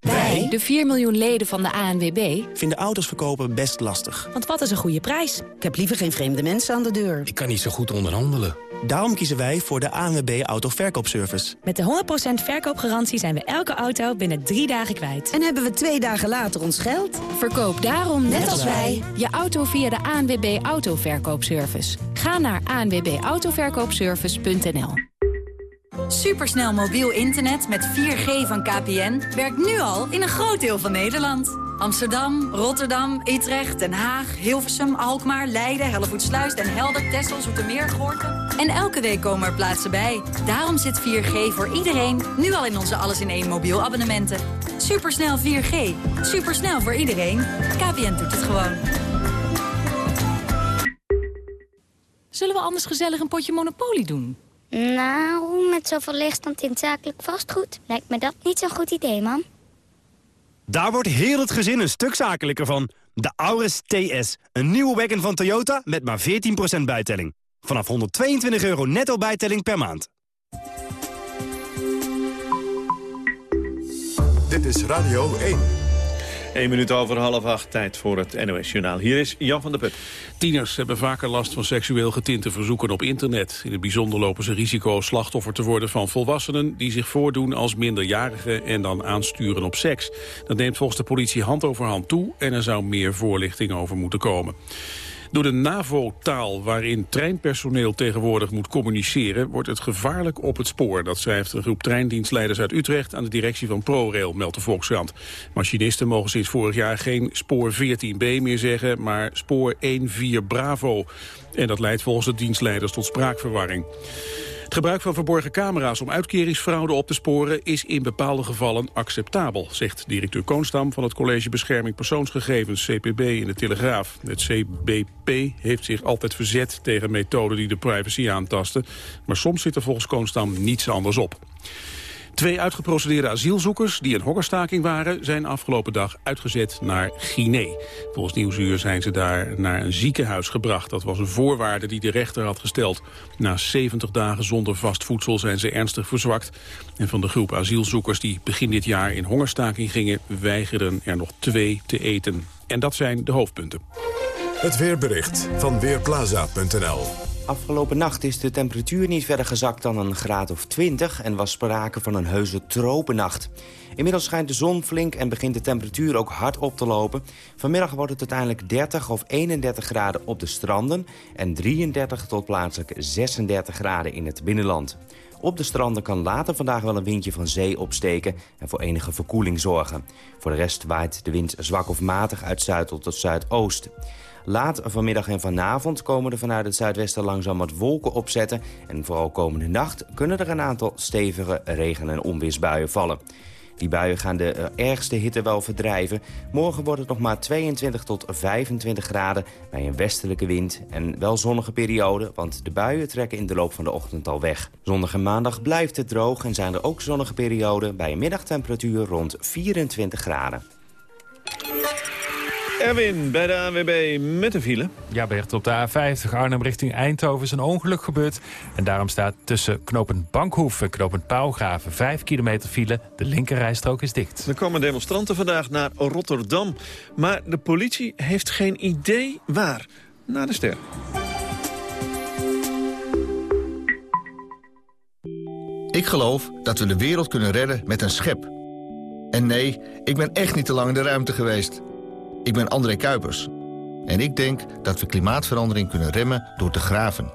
Wij, de 4 miljoen leden van de ANWB, vinden auto's verkopen best lastig. want wat is een goede prijs? Ik heb liever geen vreemde mensen aan de deur. Ik kan niet zo goed onderhandelen. Daarom kiezen wij voor de ANWB Autoverkoopservice. Met de 100% verkoopgarantie zijn we elke auto binnen drie dagen kwijt. En hebben we twee dagen later ons geld? Verkoop daarom, net als wij, je auto via de ANWB Autoverkoopservice. Ga naar anwbautoverkoopservice.nl Supersnel mobiel internet met 4G van KPN werkt nu al in een groot deel van Nederland. Amsterdam, Rotterdam, Utrecht, Den Haag, Hilversum, Alkmaar, Leiden, Hellevoetsluis, Den Helder, Texel, Zoetermeer, Gorkum. En elke week komen er plaatsen bij. Daarom zit 4G voor iedereen nu al in onze alles in één mobiel abonnementen. Supersnel 4G. Supersnel voor iedereen. KPN doet het gewoon. Zullen we anders gezellig een potje Monopoly doen? Nou, met zoveel leegstand in zakelijk vastgoed lijkt me dat niet zo'n goed idee, man. Daar wordt heel het gezin een stuk zakelijker van. De Auris TS, een nieuwe wagon van Toyota met maar 14% bijtelling. Vanaf 122 euro netto bijtelling per maand. Dit is Radio 1. 1 minuut over half acht, tijd voor het NOS-journaal. Hier is Jan van der Put. Tieners hebben vaker last van seksueel getinte verzoeken op internet. In het bijzonder lopen ze risico slachtoffer te worden van volwassenen... die zich voordoen als minderjarigen en dan aansturen op seks. Dat neemt volgens de politie hand over hand toe... en er zou meer voorlichting over moeten komen. Door de NAVO-taal waarin treinpersoneel tegenwoordig moet communiceren... wordt het gevaarlijk op het spoor. Dat schrijft een groep treindienstleiders uit Utrecht... aan de directie van ProRail, meldt de Volkskrant. Machinisten mogen sinds vorig jaar geen spoor 14b meer zeggen... maar spoor 14 Bravo. En dat leidt volgens de dienstleiders tot spraakverwarring. Het gebruik van verborgen camera's om uitkeringsfraude op te sporen is in bepaalde gevallen acceptabel, zegt directeur Koonstam van het College Bescherming Persoonsgegevens, CPB, in de Telegraaf. Het CBP heeft zich altijd verzet tegen methoden die de privacy aantasten, maar soms zit er volgens Koonstam niets anders op. Twee uitgeprocedeerde asielzoekers die een hongerstaking waren... zijn afgelopen dag uitgezet naar Guinea. Volgens Nieuwsuur zijn ze daar naar een ziekenhuis gebracht. Dat was een voorwaarde die de rechter had gesteld. Na 70 dagen zonder vast voedsel zijn ze ernstig verzwakt. En van de groep asielzoekers die begin dit jaar in hongerstaking gingen... weigerden er nog twee te eten. En dat zijn de hoofdpunten. Het weerbericht van Weerplaza.nl Afgelopen nacht is de temperatuur niet verder gezakt dan een graad of 20... en was sprake van een heuse tropennacht. Inmiddels schijnt de zon flink en begint de temperatuur ook hard op te lopen. Vanmiddag wordt het uiteindelijk 30 of 31 graden op de stranden... en 33 tot plaatselijk 36 graden in het binnenland. Op de stranden kan later vandaag wel een windje van zee opsteken... en voor enige verkoeling zorgen. Voor de rest waait de wind zwak of matig uit zuid tot zuidoost. Laat vanmiddag en vanavond komen er vanuit het zuidwesten langzaam wat wolken opzetten. En vooral komende nacht kunnen er een aantal stevige regen- en onweersbuien vallen. Die buien gaan de eh, ergste hitte wel verdrijven. Morgen wordt het nog maar 22 tot 25 graden bij een westelijke wind. En wel zonnige periode, want de buien trekken in de loop van de ochtend al weg. Zondag en maandag blijft het droog en zijn er ook zonnige perioden... bij een middagtemperatuur rond 24 graden. Erwin bij de ANWB met de file. Ja, Bert, op de A50 Arnhem richting Eindhoven is een ongeluk gebeurd. En daarom staat tussen knooppunt Bankhoef en knooppunt Paalgraven 5 kilometer file. De linkerrijstrook is dicht. Er komen demonstranten vandaag naar Rotterdam. Maar de politie heeft geen idee waar. Naar de ster. Ik geloof dat we de wereld kunnen redden met een schep. En nee, ik ben echt niet te lang in de ruimte geweest. Ik ben André Kuipers. En ik denk dat we klimaatverandering kunnen remmen door te graven.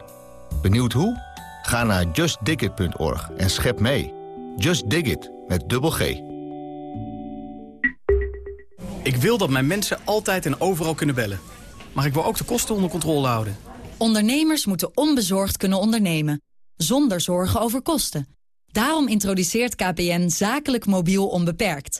Benieuwd hoe? Ga naar justdigit.org en schep mee. Just Dig It, met dubbel G. Ik wil dat mijn mensen altijd en overal kunnen bellen. Maar ik wil ook de kosten onder controle houden. Ondernemers moeten onbezorgd kunnen ondernemen. Zonder zorgen over kosten. Daarom introduceert KPN zakelijk mobiel onbeperkt.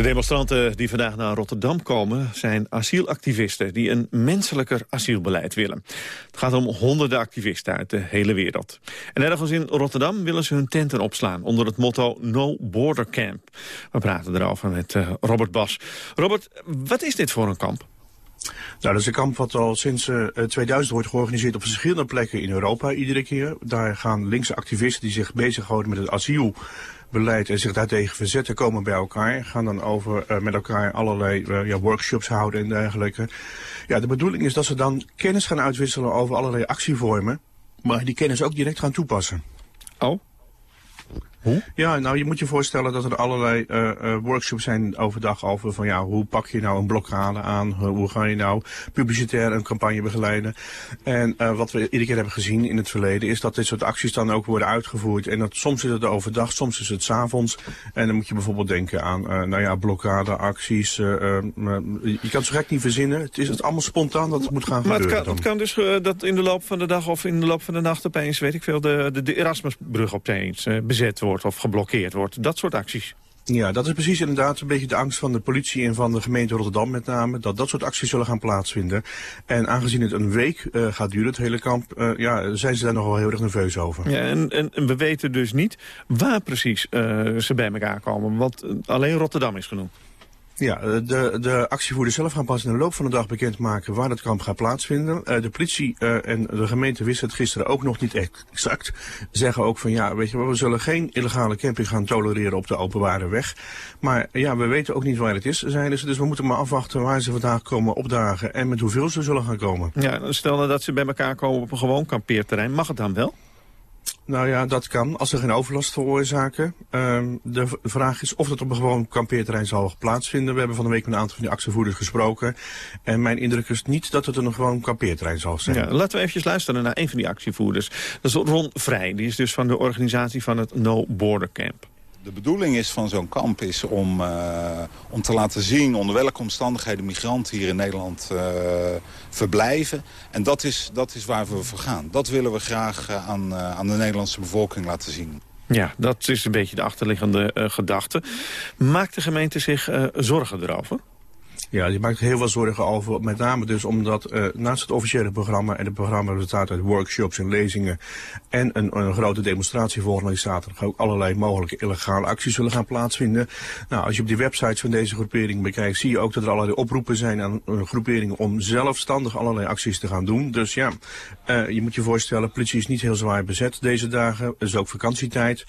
De demonstranten die vandaag naar Rotterdam komen zijn asielactivisten die een menselijker asielbeleid willen. Het gaat om honderden activisten uit de hele wereld. En ergens in Rotterdam willen ze hun tenten opslaan onder het motto No Border Camp. We praten erover met uh, Robert Bas. Robert, wat is dit voor een kamp? Nou, dat is een kamp wat al sinds uh, 2000 wordt georganiseerd op verschillende plekken in Europa iedere keer. Daar gaan linkse activisten die zich bezighouden met het asiel beleid en zich daartegen verzetten, komen bij elkaar. Gaan dan over uh, met elkaar allerlei uh, ja, workshops houden en dergelijke. Ja, de bedoeling is dat ze dan kennis gaan uitwisselen over allerlei actievormen. maar die kennis ook direct gaan toepassen. Oh? Hoe? Ja, nou je moet je voorstellen dat er allerlei uh, uh, workshops zijn overdag over van ja, hoe pak je nou een blokkade aan? Hoe ga je nou publicitair een campagne begeleiden? En uh, wat we iedere keer hebben gezien in het verleden is dat dit soort acties dan ook worden uitgevoerd. En dat soms is het overdag, soms is het s avonds. En dan moet je bijvoorbeeld denken aan nou ja, blokkadeacties. je kan het zo gek niet verzinnen. Het is het allemaal spontaan dat het moet gaan maar gebeuren. Maar het kan, het kan dus dat in de loop van de dag of in de loop van de nacht opeens, weet ik veel, de, de, de Erasmusbrug opeens bezet wordt of geblokkeerd wordt. Dat soort acties. Ja, dat is precies inderdaad een beetje de angst van de politie en van de gemeente Rotterdam met name. Dat dat soort acties zullen gaan plaatsvinden. En aangezien het een week uh, gaat duren, het hele kamp, uh, ja, zijn ze daar nog wel heel erg nerveus over. Ja, en, en, en we weten dus niet waar precies uh, ze bij elkaar komen. Want alleen Rotterdam is genoemd. Ja, de, de actievoerders zelf gaan pas in de loop van de dag bekendmaken waar het kamp gaat plaatsvinden. Uh, de politie uh, en de gemeente wisten het gisteren ook nog niet exact. Zeggen ook van ja, weet je we zullen geen illegale camping gaan tolereren op de openbare weg. Maar ja, we weten ook niet waar het is, zeiden ze. Dus we moeten maar afwachten waar ze vandaag komen opdagen en met hoeveel ze zullen gaan komen. Ja, stel nou dat ze bij elkaar komen op een gewoon kampeerterrein, mag het dan wel? Nou ja, dat kan, als ze geen overlast veroorzaken. Um, de vraag is of dat op een gewoon kampeerterrein zal plaatsvinden. We hebben van de week met een aantal van die actievoerders gesproken. En mijn indruk is niet dat het een gewoon kampeerterrein zal zijn. Ja, laten we eventjes luisteren naar een van die actievoerders. Dat is Ron Vrij, die is dus van de organisatie van het No Border Camp. De bedoeling is van zo'n kamp is om, uh, om te laten zien onder welke omstandigheden migranten hier in Nederland uh, verblijven. En dat is, dat is waar we voor gaan. Dat willen we graag uh, aan, aan de Nederlandse bevolking laten zien. Ja, dat is een beetje de achterliggende gedachte. Maakt de gemeente zich zorgen erover? Ja, die maakt heel veel zorgen over. Met name dus omdat uh, naast het officiële programma en het programma bestaat uit workshops en lezingen en een, een grote demonstratie volgende zaterdag ook allerlei mogelijke illegale acties zullen gaan plaatsvinden. Nou, als je op die websites van deze groepering bekijkt, zie je ook dat er allerlei oproepen zijn aan uh, groeperingen om zelfstandig allerlei acties te gaan doen. Dus ja, uh, je moet je voorstellen, politie is niet heel zwaar bezet deze dagen. Het is ook vakantietijd.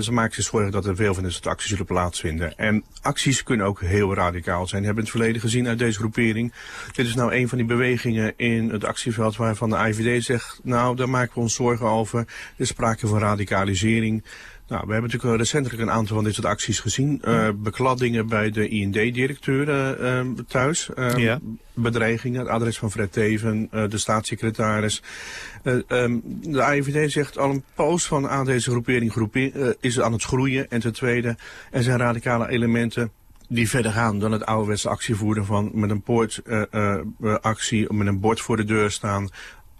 Ze maken zich zorgen dat er veel van soort acties zullen plaatsvinden. En acties kunnen ook heel radicaal zijn. Hebben het verleden gezien uit deze groepering. Dit is nou een van die bewegingen in het actieveld waarvan de IVD zegt... nou, daar maken we ons zorgen over. Er is sprake van radicalisering. Nou, we hebben natuurlijk recentelijk een aantal van dit soort acties gezien. Uh, bekladdingen bij de IND-directeur uh, thuis. Uh, ja. Bedreigingen, het adres van Fred Teven, de staatssecretaris. Um, de AIVD zegt al een poos van aan deze groepering groepe, is aan het groeien. En ten tweede, er zijn radicale elementen die verder gaan dan het ouderwetse actievoeren van met een poortactie, met een bord voor de deur staan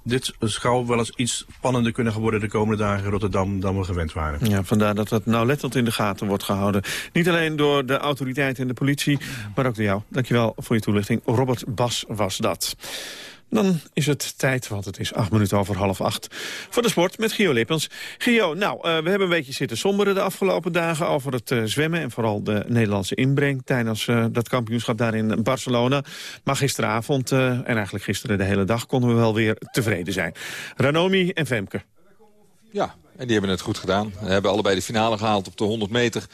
dit zou wel eens iets spannender kunnen worden de komende dagen in Rotterdam dan we gewend waren. Ja, vandaar dat dat nauwlettend in de gaten wordt gehouden. Niet alleen door de autoriteiten en de politie, maar ook door jou. Dankjewel voor je toelichting. Robert Bas was dat. Dan is het tijd, want het is acht minuten over half acht... voor de sport met Gio Lippens. Gio, nou, uh, we hebben een beetje zitten somberen de afgelopen dagen... over het uh, zwemmen en vooral de Nederlandse inbreng... tijdens uh, dat kampioenschap daar in Barcelona. Maar gisteravond, en eigenlijk gisteren de hele dag... konden we wel weer tevreden zijn. Ranomi en Femke. Ja, en die hebben het goed gedaan. We hebben allebei de finale gehaald op de 100 meter...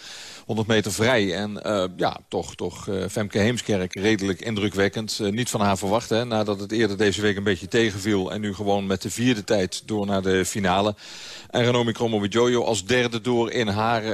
100 meter vrij. En uh, ja, toch, toch uh, Femke Heemskerk redelijk indrukwekkend. Uh, niet van haar verwacht, hè, nadat het eerder deze week een beetje tegenviel. En nu gewoon met de vierde tijd door naar de finale. En Renomi Kromowidjojo als derde door in haar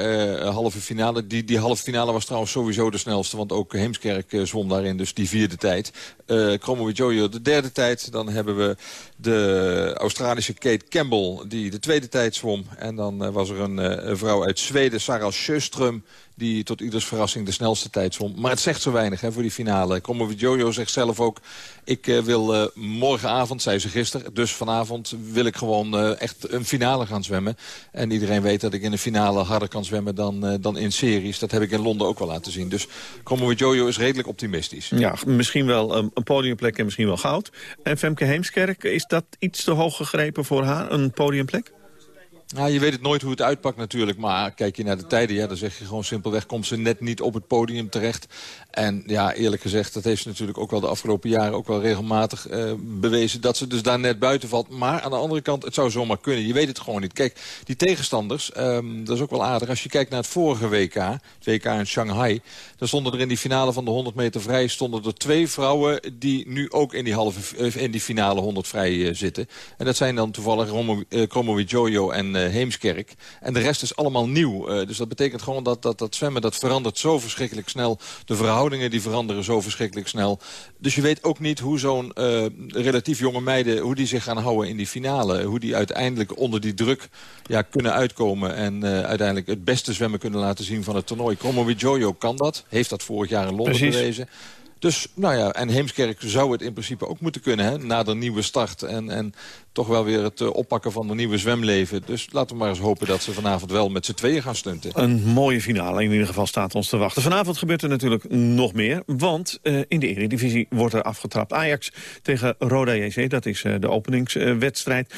halve finale. Die, die halve finale was trouwens sowieso de snelste. Want ook Heemskerk zwom daarin, dus die vierde tijd. Uh, Kromowidjojo de derde tijd. Dan hebben we de Australische Kate Campbell die de tweede tijd zwom. En dan was er een, een vrouw uit Zweden, Sarah Sjöström die tot ieders verrassing de snelste tijd zwom. Maar het zegt zo weinig hè, voor die finale. Jojo zegt zelf ook, ik uh, wil uh, morgenavond, zei ze gisteren... dus vanavond wil ik gewoon uh, echt een finale gaan zwemmen. En iedereen weet dat ik in een finale harder kan zwemmen dan, dan in series. Dat heb ik in Londen ook wel laten zien. Dus Jojo is redelijk optimistisch. Ja, misschien wel een podiumplek en misschien wel goud. En Femke Heemskerk, is dat iets te hoog gegrepen voor haar, een podiumplek? Nou, je weet het nooit hoe het uitpakt natuurlijk. Maar kijk je naar de tijden, ja, dan zeg je gewoon simpelweg... komt ze net niet op het podium terecht. En ja, eerlijk gezegd, dat heeft ze natuurlijk ook wel de afgelopen jaren... ook wel regelmatig uh, bewezen dat ze dus daar net buiten valt. Maar aan de andere kant, het zou zomaar kunnen. Je weet het gewoon niet. Kijk, die tegenstanders, um, dat is ook wel aardig. Als je kijkt naar het vorige WK, het WK in Shanghai... dan stonden er in die finale van de 100 meter vrij... stonden er twee vrouwen die nu ook in die, halve, in die finale 100 vrij uh, zitten. En dat zijn dan toevallig Romo, Jojo en Heemskerk. En de rest is allemaal nieuw. Uh, dus dat betekent gewoon dat, dat dat zwemmen dat verandert zo verschrikkelijk snel. De verhoudingen die veranderen zo verschrikkelijk snel. Dus je weet ook niet hoe zo'n uh, relatief jonge meiden... hoe die zich gaan houden in die finale. Hoe die uiteindelijk onder die druk ja, kunnen uitkomen... en uiteindelijk het beste zwemmen kunnen laten zien van het toernooi. Jojo kan dat. Heeft dat vorig jaar in Londen Precies. bewezen. Dus, nou ja, en Heemskerk zou het in principe ook moeten kunnen, hè, na de nieuwe start. En, en toch wel weer het uh, oppakken van de nieuwe zwemleven. Dus laten we maar eens hopen dat ze vanavond wel met z'n tweeën gaan stunten. Een mooie finale in ieder geval staat ons te wachten. Vanavond gebeurt er natuurlijk nog meer, want uh, in de Eredivisie wordt er afgetrapt. Ajax tegen Roda JC, dat is uh, de openingswedstrijd.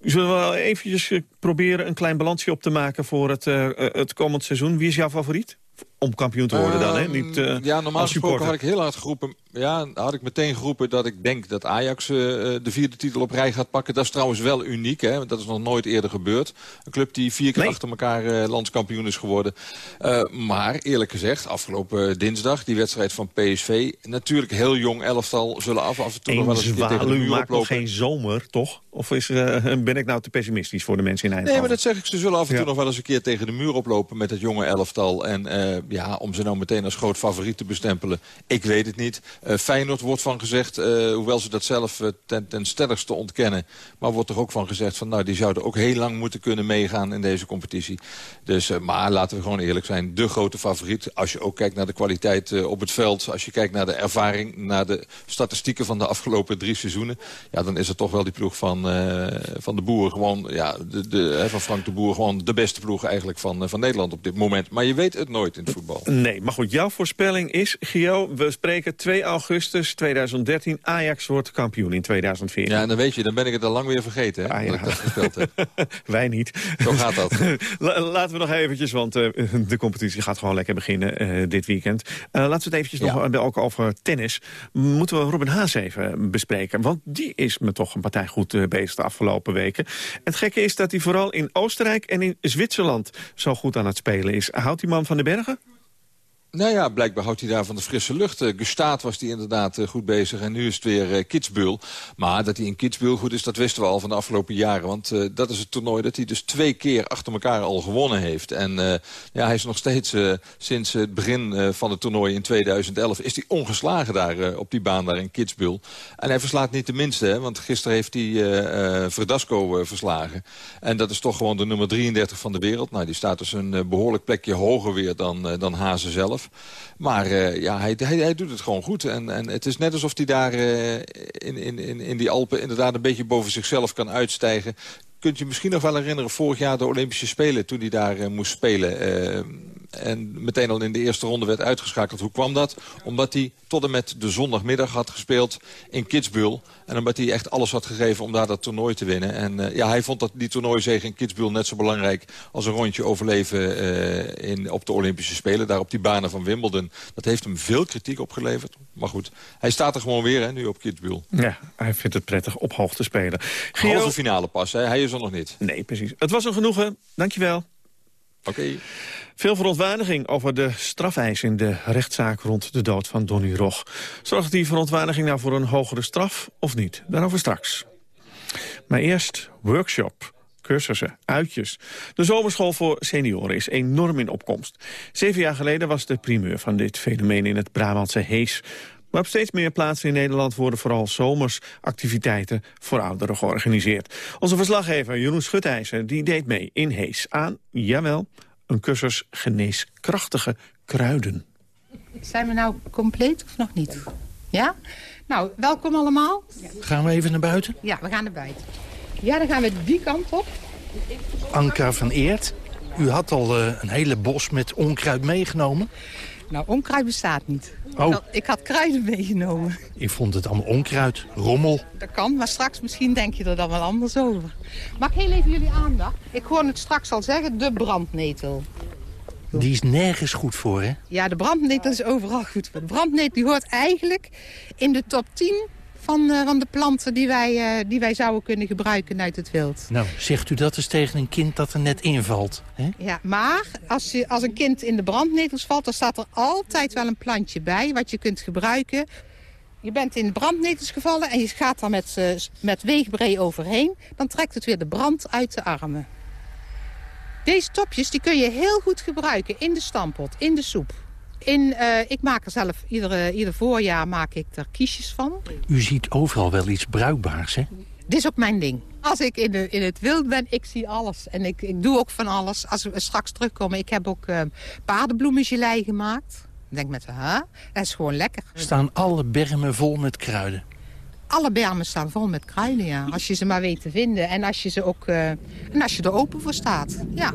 Zullen we wel eventjes proberen een klein balansje op te maken voor het, het komend seizoen? Wie is jouw favoriet? Om kampioen te worden dan, hè? Niet, uh, ja, normaal gesproken had ik heel hard geroepen... Ja, had ik meteen geroepen dat ik denk dat Ajax uh, de vierde titel op rij gaat pakken. Dat is trouwens wel uniek, hè? Dat is nog nooit eerder gebeurd. Een club die vier keer nee. achter elkaar uh, landskampioen is geworden. maar eerlijk gezegd, afgelopen dinsdag, die wedstrijd van PSV... natuurlijk heel jong elftal zullen af, af en toe nog wel eens tegen de muur maakt nog geen zomer, toch? Of is, ben ik nou te pessimistisch voor de mensen in Eindhoven? Nee, maar dat zeg ik. Ze zullen af en toe ja. nog wel eens een keer tegen de muur oplopen... met het jonge elftal. En ja, om ze nou meteen als groot favoriet te bestempelen, ik weet het niet. Uh, Feyenoord wordt van gezegd, uh, hoewel ze dat zelf uh, ten, ten stelligste ontkennen... maar wordt er ook van gezegd van, nou, die zouden ook heel lang moeten kunnen meegaan in deze competitie. Dus, maar laten we gewoon eerlijk zijn, de grote favoriet. Als je ook kijkt naar de kwaliteit op het veld, als je kijkt naar de ervaring... naar de statistieken van de afgelopen drie seizoenen... ja, dan is het toch wel die ploeg van, van de Boer gewoon, ja, de, de, van Frank de Boer... gewoon de beste ploeg eigenlijk van, van Nederland op dit moment. Maar je weet het nooit in voetbal. Nee, maar goed, jouw voorspelling is, Gio, we spreken 2 augustus 2013. Ajax wordt kampioen in 2014. Ja, en dan weet je, dan ben ik het al lang weer vergeten, hè, ah, ja. dat ik dat gespeeld heb. Wij niet. Zo gaat dat. laten we nog eventjes, want uh, de competitie gaat gewoon lekker beginnen uh, dit weekend. Uh, laten we het eventjes ja. nog ook over tennis. Moeten we Robin Haas even bespreken. Want die is me toch een partij goed bezig de afgelopen weken. Het gekke is dat hij vooral in Oostenrijk en in Zwitserland zo goed aan het spelen is. Houdt die man van de bergen? Nou ja, blijkbaar houdt hij daar van de frisse lucht. Uh, Gestaat was hij inderdaad uh, goed bezig en nu is het weer uh, Kitzbühel. Maar dat hij in Kitzbühel goed is, dat wisten we al van de afgelopen jaren. Want dat is het toernooi dat hij dus twee keer achter elkaar al gewonnen heeft. En ja, hij is nog steeds, sinds het begin van het toernooi in 2011... is hij ongeslagen daar op die baan daar in Kitzbühel. En hij verslaat niet de minste, want gisteren heeft hij Verdasco verslagen. En dat is toch gewoon de nummer 33 van de wereld. Nou, die staat dus een behoorlijk plekje hoger weer dan, dan Hazen zelf. Maar uh, ja, hij, hij, hij, doet het gewoon goed. En, en het is net alsof hij daar uh, in, in, in die Alpen inderdaad een beetje boven zichzelf kan uitstijgen. Kunt je misschien nog wel herinneren, vorig jaar de Olympische Spelen... toen hij daar uh, moest spelen en meteen al in de eerste ronde werd uitgeschakeld. Hoe kwam dat? Omdat hij tot en met de zondagmiddag had gespeeld in Kitzbühel. En omdat hij echt alles had gegeven om daar dat toernooi te winnen. En uh, ja, hij vond dat die toernooizege in Kitzbühel net zo belangrijk... als een rondje overleven uh, in, op de Olympische Spelen. Daar op die banen van Wimbledon. Dat heeft hem veel kritiek opgeleverd. Maar goed, hij staat er gewoon weer hè, nu op Kitzbühel. Ja, hij vindt het prettig op hoog te spelen. Gio... Halve finale pas, hè? hij is er nog niet. Nee, precies. Het was een genoegen. Dankjewel. Oké. Okay. Veel verontwaardiging over de strafeis in de rechtszaak rond de dood van Donny Rog. Zorgt die verontwaardiging nou voor een hogere straf of niet? Daarover straks. Maar eerst workshop cursussen, uitjes. De zomerschool voor senioren is enorm in opkomst. Zeven jaar geleden was de primeur van dit fenomeen in het Brabantse Hees. Maar op steeds meer plaatsen in Nederland worden vooral zomersactiviteiten voor ouderen georganiseerd. Onze verslaggever Jeroen Schutijzer die deed mee in Hees aan, jawel, een cursus geneeskrachtige kruiden. Zijn we nou compleet of nog niet? Ja? Nou, welkom allemaal. Gaan we even naar buiten? Ja, we gaan naar buiten. Ja, dan gaan we die kant op. Anka van Eert, u had al uh, een hele bos met onkruid meegenomen. Nou, onkruid bestaat niet. Oh. Ik, had, ik had kruiden meegenomen. Ik vond het allemaal onkruid, rommel. Dat kan, maar straks misschien denk je er dan wel anders over. Mag ik heel even jullie aandacht? Ik hoor het straks al zeggen, de brandnetel. Die is nergens goed voor, hè? Ja, de brandnetel is overal goed voor. De brandnetel die hoort eigenlijk in de top 10 van, uh, van de planten die wij, uh, die wij zouden kunnen gebruiken uit het wild. Nou, zegt u dat eens tegen een kind dat er net invalt. Hè? Ja, maar als, je, als een kind in de brandnetels valt... dan staat er altijd wel een plantje bij wat je kunt gebruiken. Je bent in de brandnetels gevallen en je gaat daar met, met weegbree overheen. Dan trekt het weer de brand uit de armen. Deze topjes die kun je heel goed gebruiken in de stampot, in de soep. In, uh, ik maak er zelf, iedere, ieder voorjaar maak ik er kiesjes van. U ziet overal wel iets bruikbaars, hè? Dit is ook mijn ding. Als ik in, de, in het wild ben, ik zie alles. En ik, ik doe ook van alles. Als we straks terugkomen, ik heb ook uh, paardenbloemengelei gemaakt. Ik denk met, huh? dat is gewoon lekker. Staan alle bermen vol met kruiden? Alle bermen staan vol met kruiden, ja. Als je ze maar weet te vinden. En als je, ze ook, uh, en als je er open voor staat, ja.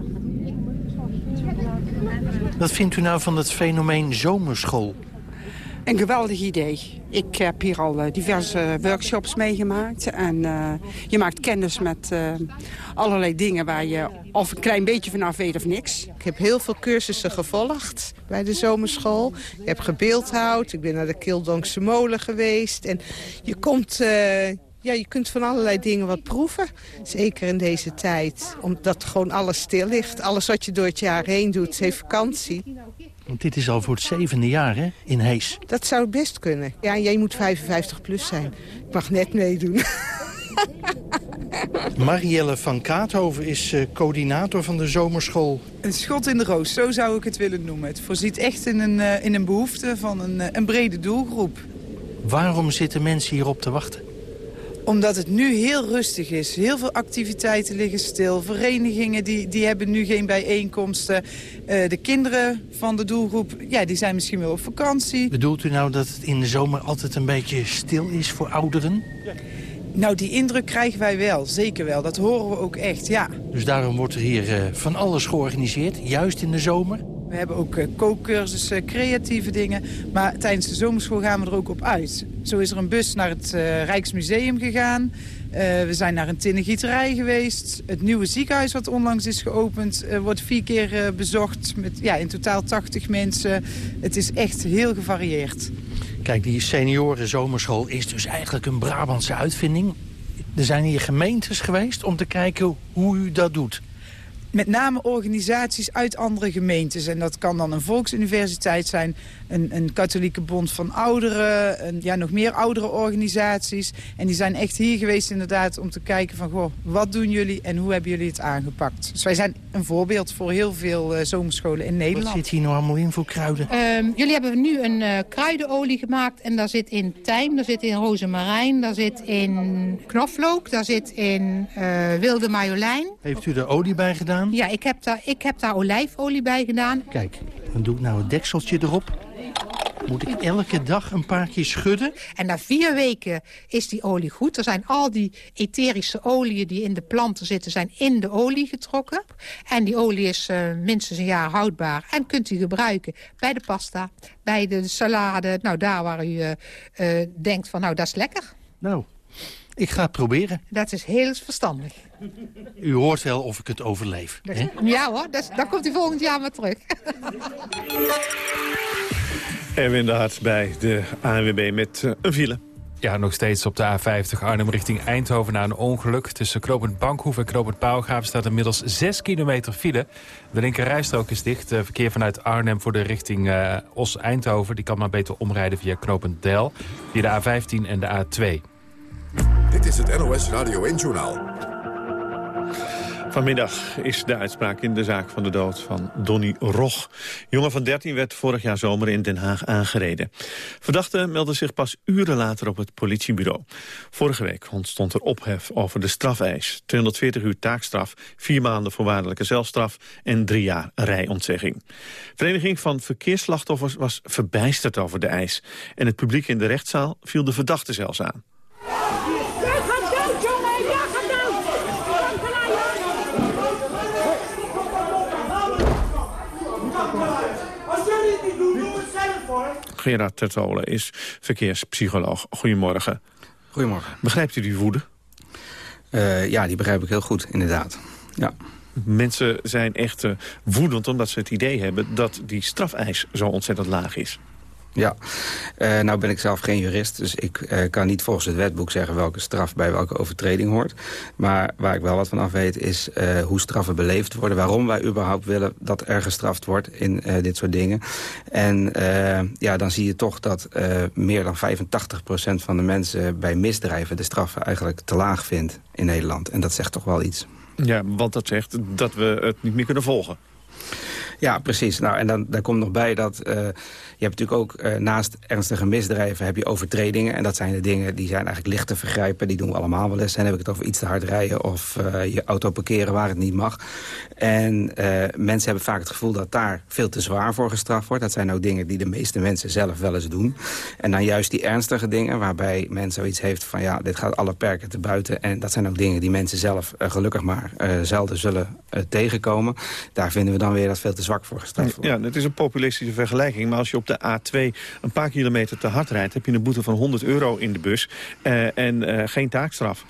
Wat vindt u nou van het fenomeen zomerschool? Een geweldig idee. Ik heb hier al uh, diverse workshops meegemaakt. En uh, je maakt kennis met uh, allerlei dingen waar je of een klein beetje vanaf weet of niks. Ik heb heel veel cursussen gevolgd bij de zomerschool. Ik heb gebeeldhouwd, ik ben naar de Kildonkse molen geweest. En je komt... Ja, je kunt van allerlei dingen wat proeven. Zeker in deze tijd. Omdat gewoon alles stil ligt. Alles wat je door het jaar heen doet, heeft vakantie. Want dit is al voor het zevende jaar, hè, in Hees. Dat zou best kunnen. Ja, jij moet 55 plus zijn. Ik mag net meedoen. Marielle van Kaathoven is uh, coördinator van de zomerschool. Een schot in de roos, zo zou ik het willen noemen. Het voorziet echt in een, uh, in een behoefte van een, uh, een brede doelgroep. Waarom zitten mensen hierop te wachten? Omdat het nu heel rustig is. Heel veel activiteiten liggen stil. Verenigingen die, die hebben nu geen bijeenkomsten. Uh, de kinderen van de doelgroep ja, die zijn misschien wel op vakantie. Bedoelt u nou dat het in de zomer altijd een beetje stil is voor ouderen? Nou, die indruk krijgen wij wel. Zeker wel. Dat horen we ook echt, ja. Dus daarom wordt er hier uh, van alles georganiseerd, juist in de zomer? We hebben ook kookcursussen, creatieve dingen. Maar tijdens de zomerschool gaan we er ook op uit. Zo is er een bus naar het uh, Rijksmuseum gegaan. Uh, we zijn naar een tinnengieterij geweest. Het nieuwe ziekenhuis wat onlangs is geopend... wordt vier keer bezocht met ja, in totaal 80 mensen. Het is echt heel gevarieerd. Kijk, die senioren zomerschool is dus eigenlijk een Brabantse uitvinding. Er zijn hier gemeentes geweest om te kijken hoe u dat doet met name organisaties uit andere gemeentes. En dat kan dan een volksuniversiteit zijn, een, een katholieke bond van ouderen, een, ja, nog meer oudere organisaties. En die zijn echt hier geweest inderdaad om te kijken van, goh, wat doen jullie en hoe hebben jullie het aangepakt? Dus wij zijn een voorbeeld voor heel veel uh, zomerscholen in Nederland. Wat zit hier nou allemaal in voor kruiden? Um, jullie hebben nu een uh, kruidenolie gemaakt en daar zit in tijm, daar zit in rozemarijn, daar zit in knoflook, daar zit in uh, wilde marjolein. Heeft u er olie bij gedaan? Ja, ik heb daar, ik heb daar olijfolie bij gedaan. Kijk, dan doe ik nou het dekseltje erop. Moet ik elke dag een paar keer schudden? En na vier weken is die olie goed. Er zijn al die etherische oliën die in de planten zitten... zijn in de olie getrokken. En die olie is uh, minstens een jaar houdbaar. En kunt u gebruiken bij de pasta, bij de salade. Nou, daar waar u uh, uh, denkt van, nou, dat is lekker. Nou, ik ga het proberen. Dat is heel verstandig. U hoort wel of ik het overleef. Ja hoor, dan komt u volgend jaar maar terug. Erwin de Hart bij de ANWB met uh, een file. Ja, nog steeds op de A50 Arnhem richting Eindhoven na een ongeluk. Tussen Knopend Bankhoef en Knopend Pauwgraaf staat inmiddels 6 kilometer file. De linker rijstrook is dicht. Verkeer vanuit Arnhem voor de richting uh, Os-Eindhoven... die kan maar beter omrijden via Knopend Del, via de A15 en de A2. Dit is het NOS Radio 1-journaal. Vanmiddag is de uitspraak in de zaak van de dood van Donny Rog. Jongen van 13 werd vorig jaar zomer in Den Haag aangereden. Verdachte meldde zich pas uren later op het politiebureau. Vorige week ontstond er ophef over de strafeis. 240 uur taakstraf, vier maanden voorwaardelijke zelfstraf... en drie jaar rijontzegging. Vereniging van Verkeersslachtoffers was verbijsterd over de eis. En het publiek in de rechtszaal viel de verdachte zelfs aan. Gerard Tertolen is verkeerspsycholoog. Goedemorgen. Goedemorgen. Begrijpt u die woede? Uh, ja, die begrijp ik heel goed, inderdaad. Ja. Mensen zijn echt uh, woedend omdat ze het idee hebben... dat die strafeis zo ontzettend laag is. Ja, uh, nou ben ik zelf geen jurist, dus ik uh, kan niet volgens het wetboek zeggen welke straf bij welke overtreding hoort. Maar waar ik wel wat van af weet is uh, hoe straffen beleefd worden, waarom wij überhaupt willen dat er gestraft wordt in dit soort dingen. En ja, dan zie je toch dat meer dan 85% van de mensen bij misdrijven de straffen eigenlijk te laag vindt in Nederland. En dat zegt toch wel iets. Ja, want dat zegt dat we het niet meer kunnen volgen. Ja, precies. Nou, en dan daar komt nog bij dat uh, je hebt natuurlijk ook uh, naast ernstige misdrijven heb je overtredingen. En dat zijn de dingen die zijn eigenlijk licht te vergrijpen. Die doen we allemaal wel eens. En dan heb ik het over iets te hard rijden of uh, je auto parkeren waar het niet mag. En mensen hebben vaak het gevoel dat daar veel te zwaar voor gestraft wordt. Dat zijn ook dingen die de meeste mensen zelf wel eens doen. En dan juist die ernstige dingen waarbij men zoiets heeft van ja, dit gaat alle perken te buiten. En dat zijn ook dingen die mensen zelf gelukkig maar zelden zullen tegenkomen. Daar vinden we dan weer dat veel te zwak voor gestraft wordt. Ja, het is een populistische vergelijking. Maar als je op de A2 een paar kilometer te hard rijdt... heb je een boete van 100 euro in de bus uh, en uh, geen taakstraf.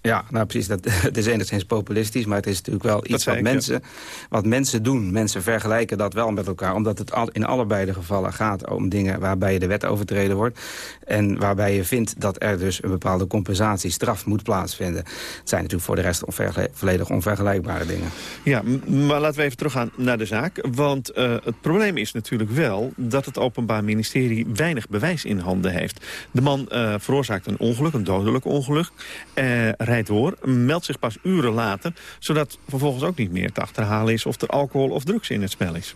Ja, nou precies. Dat, het is enigszins populistisch, maar het is natuurlijk wel iets wat, mensen, wat mensen doen. Mensen vergelijken dat wel met elkaar, omdat het al, in allebei de gevallen gaat om dingen waarbij je de wet overtreden wordt. En waarbij je vindt dat er dus een bepaalde compensatie, straf moet plaatsvinden. Het zijn natuurlijk voor de rest onvergel volledig onvergelijkbare dingen. Ja, maar laten we even teruggaan naar de zaak. Want uh, het probleem is natuurlijk wel dat het Openbaar Ministerie weinig bewijs in handen heeft. De man uh, veroorzaakt een ongeluk, een dodelijk ongeluk. Uh, rijdt door, meldt zich pas uren later... zodat vervolgens ook niet meer te achterhalen is of er alcohol of drugs in het spel is.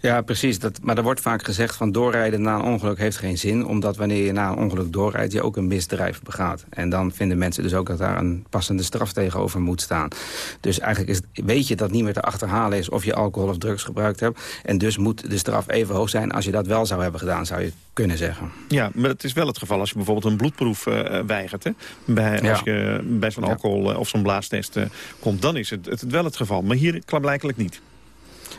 Ja, precies. Dat, maar er wordt vaak gezegd van doorrijden na een ongeluk heeft geen zin. Omdat wanneer je na een ongeluk doorrijdt, je ook een misdrijf begaat. En dan vinden mensen dus ook dat daar een passende straf tegenover moet staan. Dus eigenlijk is weet je dat niet meer te achterhalen is of je alcohol of drugs gebruikt hebt. En dus moet de straf even hoog zijn. Als je dat wel zou hebben gedaan, zou je kunnen zeggen. Ja, maar het is wel het geval als je bijvoorbeeld een bloedproef uh, weigert. Hè? Bij, ja. Als je bij zo'n alcohol uh, of zo'n blaastest uh, komt, dan is het, het wel het geval. Maar hier klaarblijkelijk niet.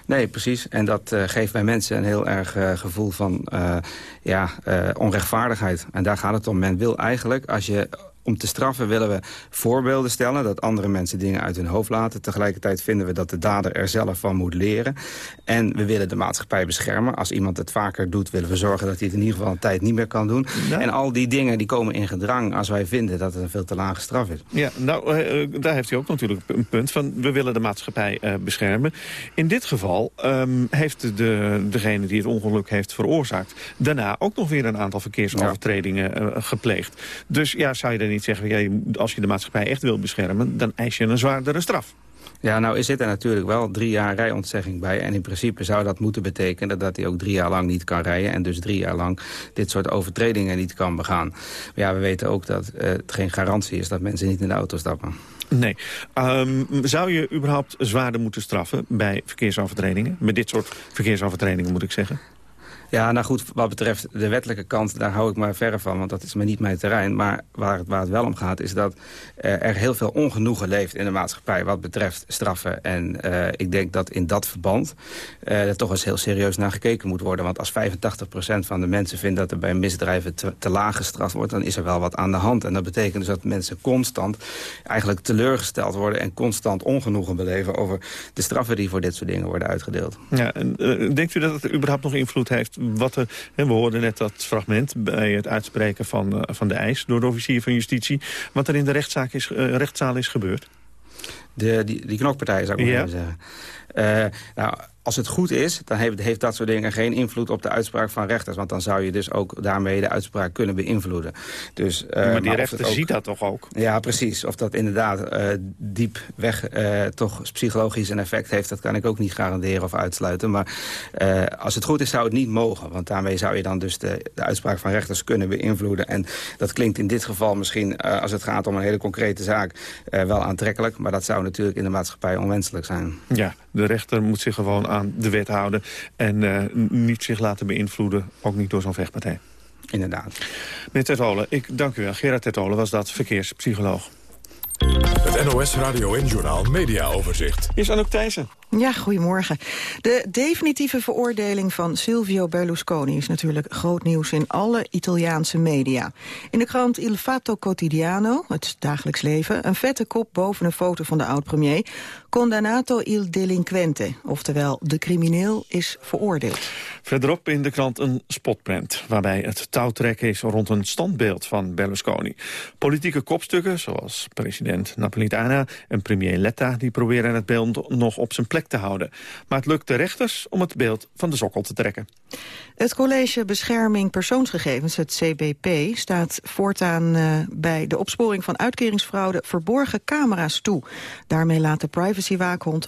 Nee, precies. En dat uh, geeft bij mensen een heel erg uh, gevoel van uh, ja, onrechtvaardigheid. En daar gaat het om. Men wil eigenlijk, als je om te straffen willen we voorbeelden stellen... dat andere mensen dingen uit hun hoofd laten. Tegelijkertijd vinden we dat de dader er zelf van moet leren. En we willen de maatschappij beschermen. Als iemand het vaker doet, willen we zorgen dat hij het in ieder geval een tijd niet meer kan doen. Nou. En al die dingen die komen in gedrang als wij vinden dat het een veel te lage straf is. Ja, nou, uh, daar heeft u ook natuurlijk een punt van. We willen de maatschappij uh, beschermen. In dit geval um, heeft de, degene die het ongeluk heeft veroorzaakt... daarna ook nog weer een aantal verkeersovertredingen uh, gepleegd. Dus ja, zou je er niet niet zeggen... Ja, als je de maatschappij echt wil beschermen, dan eis je een zwaardere straf. Ja, nou is zit er natuurlijk wel drie jaar rijontzegging bij. En in principe zou dat moeten betekenen dat hij ook drie jaar lang niet kan rijden. En dus drie jaar lang dit soort overtredingen niet kan begaan. Maar ja, we weten ook dat uh, het geen garantie is dat mensen niet in de auto stappen. Nee. Um, zou je überhaupt zwaarder moeten straffen bij verkeersovertredingen? Met dit soort verkeersovertredingen moet ik zeggen? Ja, nou goed, wat betreft de wettelijke kant, daar hou ik maar verre van, want dat is maar niet mijn terrein. Maar waar het, waar het wel om gaat, is dat uh, er heel veel ongenoegen leeft in de maatschappij wat betreft straffen. En uh, ik denk dat in dat verband uh, er toch eens heel serieus naar gekeken moet worden. Want als 85% van de mensen vindt dat er bij misdrijven te, te laag gestraft wordt, dan is er wel wat aan de hand. En dat betekent dus dat mensen constant eigenlijk teleurgesteld worden en constant ongenoegen beleven over de straffen die voor dit soort dingen worden uitgedeeld. Ja, en denkt u dat het überhaupt nog invloed heeft wat er, we hoorden net dat fragment bij het uitspreken van, uh, van de eis... door de officier van justitie, wat er in de rechtszaak is, uh, rechtszaal is gebeurd. De, die, die knokpartij zou ik ja. zeggen. Uh, nou, als het goed is, dan heeft, heeft, dat soort dingen geen invloed op de uitspraak van rechters. Want dan zou je dus ook daarmee de uitspraak kunnen beïnvloeden. Dus, uh, maar die maar rechter ook, ziet dat toch ook? Ja, precies. Of dat inderdaad uh, diep weg uh, toch psychologisch een effect heeft... dat kan ik ook niet garanderen of uitsluiten. Maar als het goed is, zou het niet mogen. Want daarmee zou je dan dus de, de uitspraak van rechters kunnen beïnvloeden. En dat klinkt in dit geval misschien, als het gaat om een hele concrete zaak... wel aantrekkelijk. Maar dat zou natuurlijk in de maatschappij onwenselijk zijn. Ja, de rechter moet zich gewoon aan de wet houden... en uh, niet zich laten beïnvloeden, ook niet door zo'n vechtpartij. Inderdaad. Meneer Tertolen, ik dank u wel. Gerard Tertolen was dat, verkeerspsycholoog. Het NOS Radio en Journaal Media Overzicht. Is Anouk Thijssen. Ja, goedemorgen. De definitieve veroordeling van Silvio Berlusconi is natuurlijk groot nieuws in alle Italiaanse media. In de krant Il Fatto Quotidiano, het dagelijks leven, een vette kop boven een foto van de oud-premier. Condannato il delinquente, oftewel de crimineel is veroordeeld. Verderop in de krant een spotprint, waarbij het touwtrekken is rond een standbeeld van Berlusconi. Politieke kopstukken, zoals president Napolitana en premier Letta, die proberen het beeld nog op zijn plek te houden. Maar het lukt de rechters om het beeld van de sokkel te trekken. Het College Bescherming Persoonsgegevens, het CBP, staat voortaan uh, bij de opsporing van uitkeringsfraude verborgen camera's toe. Daarmee laat de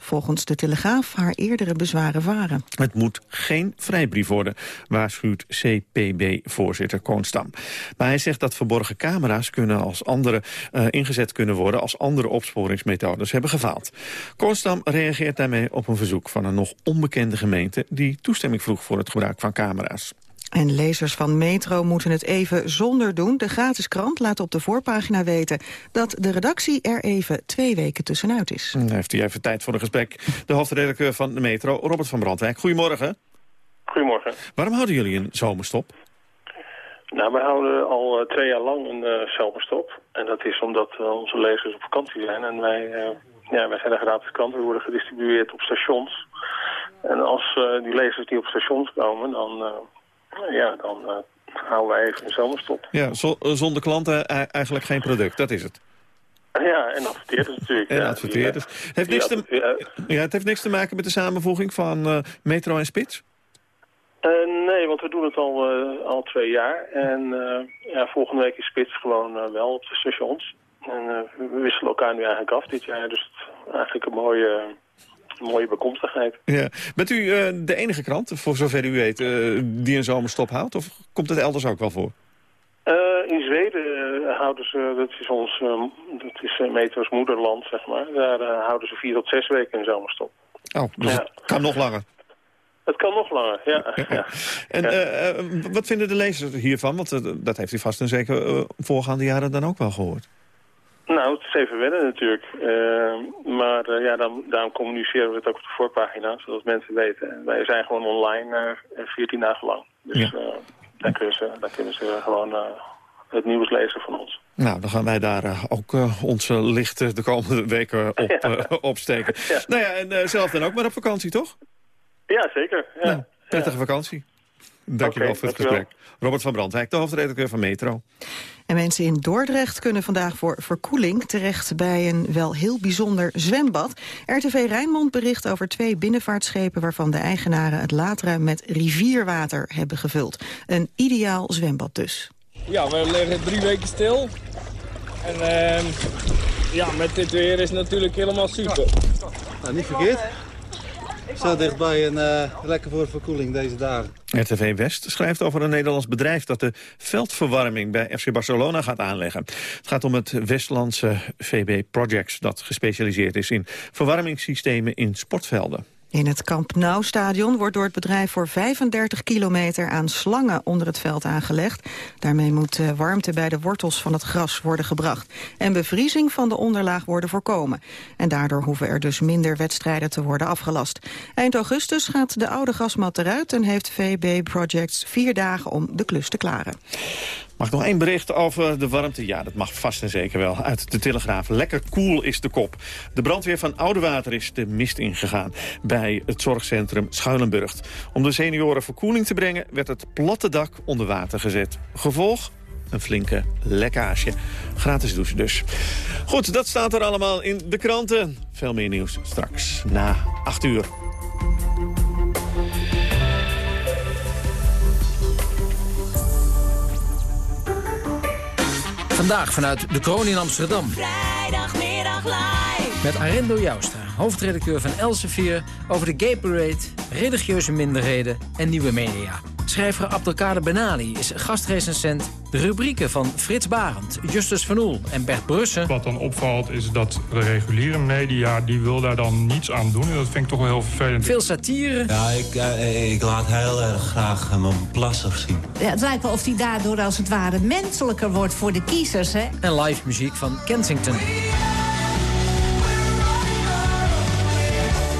volgens de Telegraaf haar eerdere bezwaren varen. Het moet geen vrijbrief worden, waarschuwt CPB-voorzitter Koonstam. Maar hij zegt dat verborgen camera's kunnen als andere, uh, ingezet kunnen worden als andere opsporingsmethodes hebben gefaald. Koonstam reageert daarmee op een verzoek van een nog onbekende gemeente die toestemming vroeg voor het gebruik van camera's. En lezers van Metro moeten het even zonder doen. De gratis krant laat op de voorpagina weten dat de redactie er even twee weken tussenuit is. Dan heeft u even tijd voor een gesprek. De hoofdredacteur van de Metro, Robert van Brandwijk. Goedemorgen. Goedemorgen. Waarom houden jullie een zomerstop? Nou, wij houden al uh, twee jaar lang een uh, zomerstop. En dat is omdat uh, onze lezers op vakantie zijn. En wij, ja, wij zijn een gratis krant. We worden gedistribueerd op stations. En als die lezers die op stations komen, dan ja, dan uh, houden wij even een zomerstop. Ja, zonder klanten eigenlijk geen product, dat is het. Ja, en adverteerders natuurlijk. En adverteerders. Ja, heeft niks te, ja, het heeft niks te maken met de samenvoeging van uh, Metro en Spits? Uh, nee, want we doen het al, uh, al twee jaar. En ja, volgende week is Spits gewoon wel op de stations. En we wisselen elkaar nu eigenlijk af dit jaar. Dus het, eigenlijk een mooie mooie bekomstigheid. Ja. Bent u uh, de enige krant, voor zover u weet, uh, die een zomerstop houdt? Of komt het elders ook wel voor? Uh, in Zweden houden ze, dat is ons, dat is Metro's moederland, zeg maar. Daar houden ze vier tot zes weken een zomerstop. Oh, dus ja. het kan nog langer. Het kan nog langer, ja. ja. En wat vinden de lezers hiervan? Want dat heeft u vast en zeker voorgaande jaren dan ook wel gehoord. Nou, het is even wennen natuurlijk. Uh, maar uh, ja, dan, daarom communiceren we het ook op de voorpagina, zodat mensen weten. Wij zijn gewoon online uh, 14 dagen lang. Dus ja. dan, kunnen ze, dan kunnen ze gewoon het nieuws lezen van ons. Nou, dan gaan wij daar ook onze lichten de komende weken op ja. opsteken. Ja. Nou ja, en zelf dan ook maar op vakantie, toch? Ja, zeker. Ja. Nou, prettige vakantie. Dankjewel okay, voor het gesprek. Robert van Brandwijk, de hoofdredacteur van Metro. En mensen in Dordrecht kunnen vandaag voor verkoeling terecht bij een wel heel bijzonder zwembad. RTV Rijnmond bericht over twee binnenvaartschepen waarvan de eigenaren het latere met rivierwater hebben gevuld. Een ideaal zwembad dus. Ja, we liggen drie weken stil. En uh, ja, met dit weer is het natuurlijk helemaal super. Nou, niet verkeerd. Zo dichtbij en uh, lekker voor verkoeling deze dagen. RTV West schrijft over een Nederlands bedrijf... dat de veldverwarming bij FC Barcelona gaat aanleggen. Het gaat om het Westlandse VB Projects... dat gespecialiseerd is in verwarmingssystemen in sportvelden. In het Camp Nou-stadion wordt door het bedrijf voor 35 kilometer aan slangen onder het veld aangelegd. Daarmee moet warmte bij de wortels van het gras worden gebracht en bevriezing van de onderlaag worden voorkomen. En daardoor hoeven er dus minder wedstrijden te worden afgelast. Eind augustus gaat de oude grasmat eruit en heeft VB Projects vier dagen om de klus te klaren. Mag nog één bericht over de warmte? Ja, dat mag vast en zeker wel. Uit de Telegraaf. Lekker koel cool is de kop. De brandweer van Oudewater is de mist ingegaan bij het zorgcentrum Schuilenburg. Om de senioren verkoeling te brengen werd het platte dak onder water gezet. Gevolg? Een flinke lekkage. Gratis douchen dus. Goed, dat staat er allemaal in de kranten. Veel meer nieuws straks na 8 uur. Vandaag vanuit de Kroon in Amsterdam. Met Arendo Joustra, hoofdredacteur van Elsevier... over de Gay Parade, religieuze minderheden en nieuwe media. Schrijver Abdelkader Benali is gastrecensent. De rubrieken van Frits Barend, Justus van Oel en Bert Brussen. Wat dan opvalt is dat de reguliere media... die wil daar dan niets aan doen. En dat vind ik toch wel heel vervelend. Veel satire. Ja, ik, uh, ik laat heel erg graag uh, mijn plasser zien. Ja, het lijkt wel of hij daardoor als het ware menselijker wordt voor de kiezers. Hè? En live muziek van Kensington.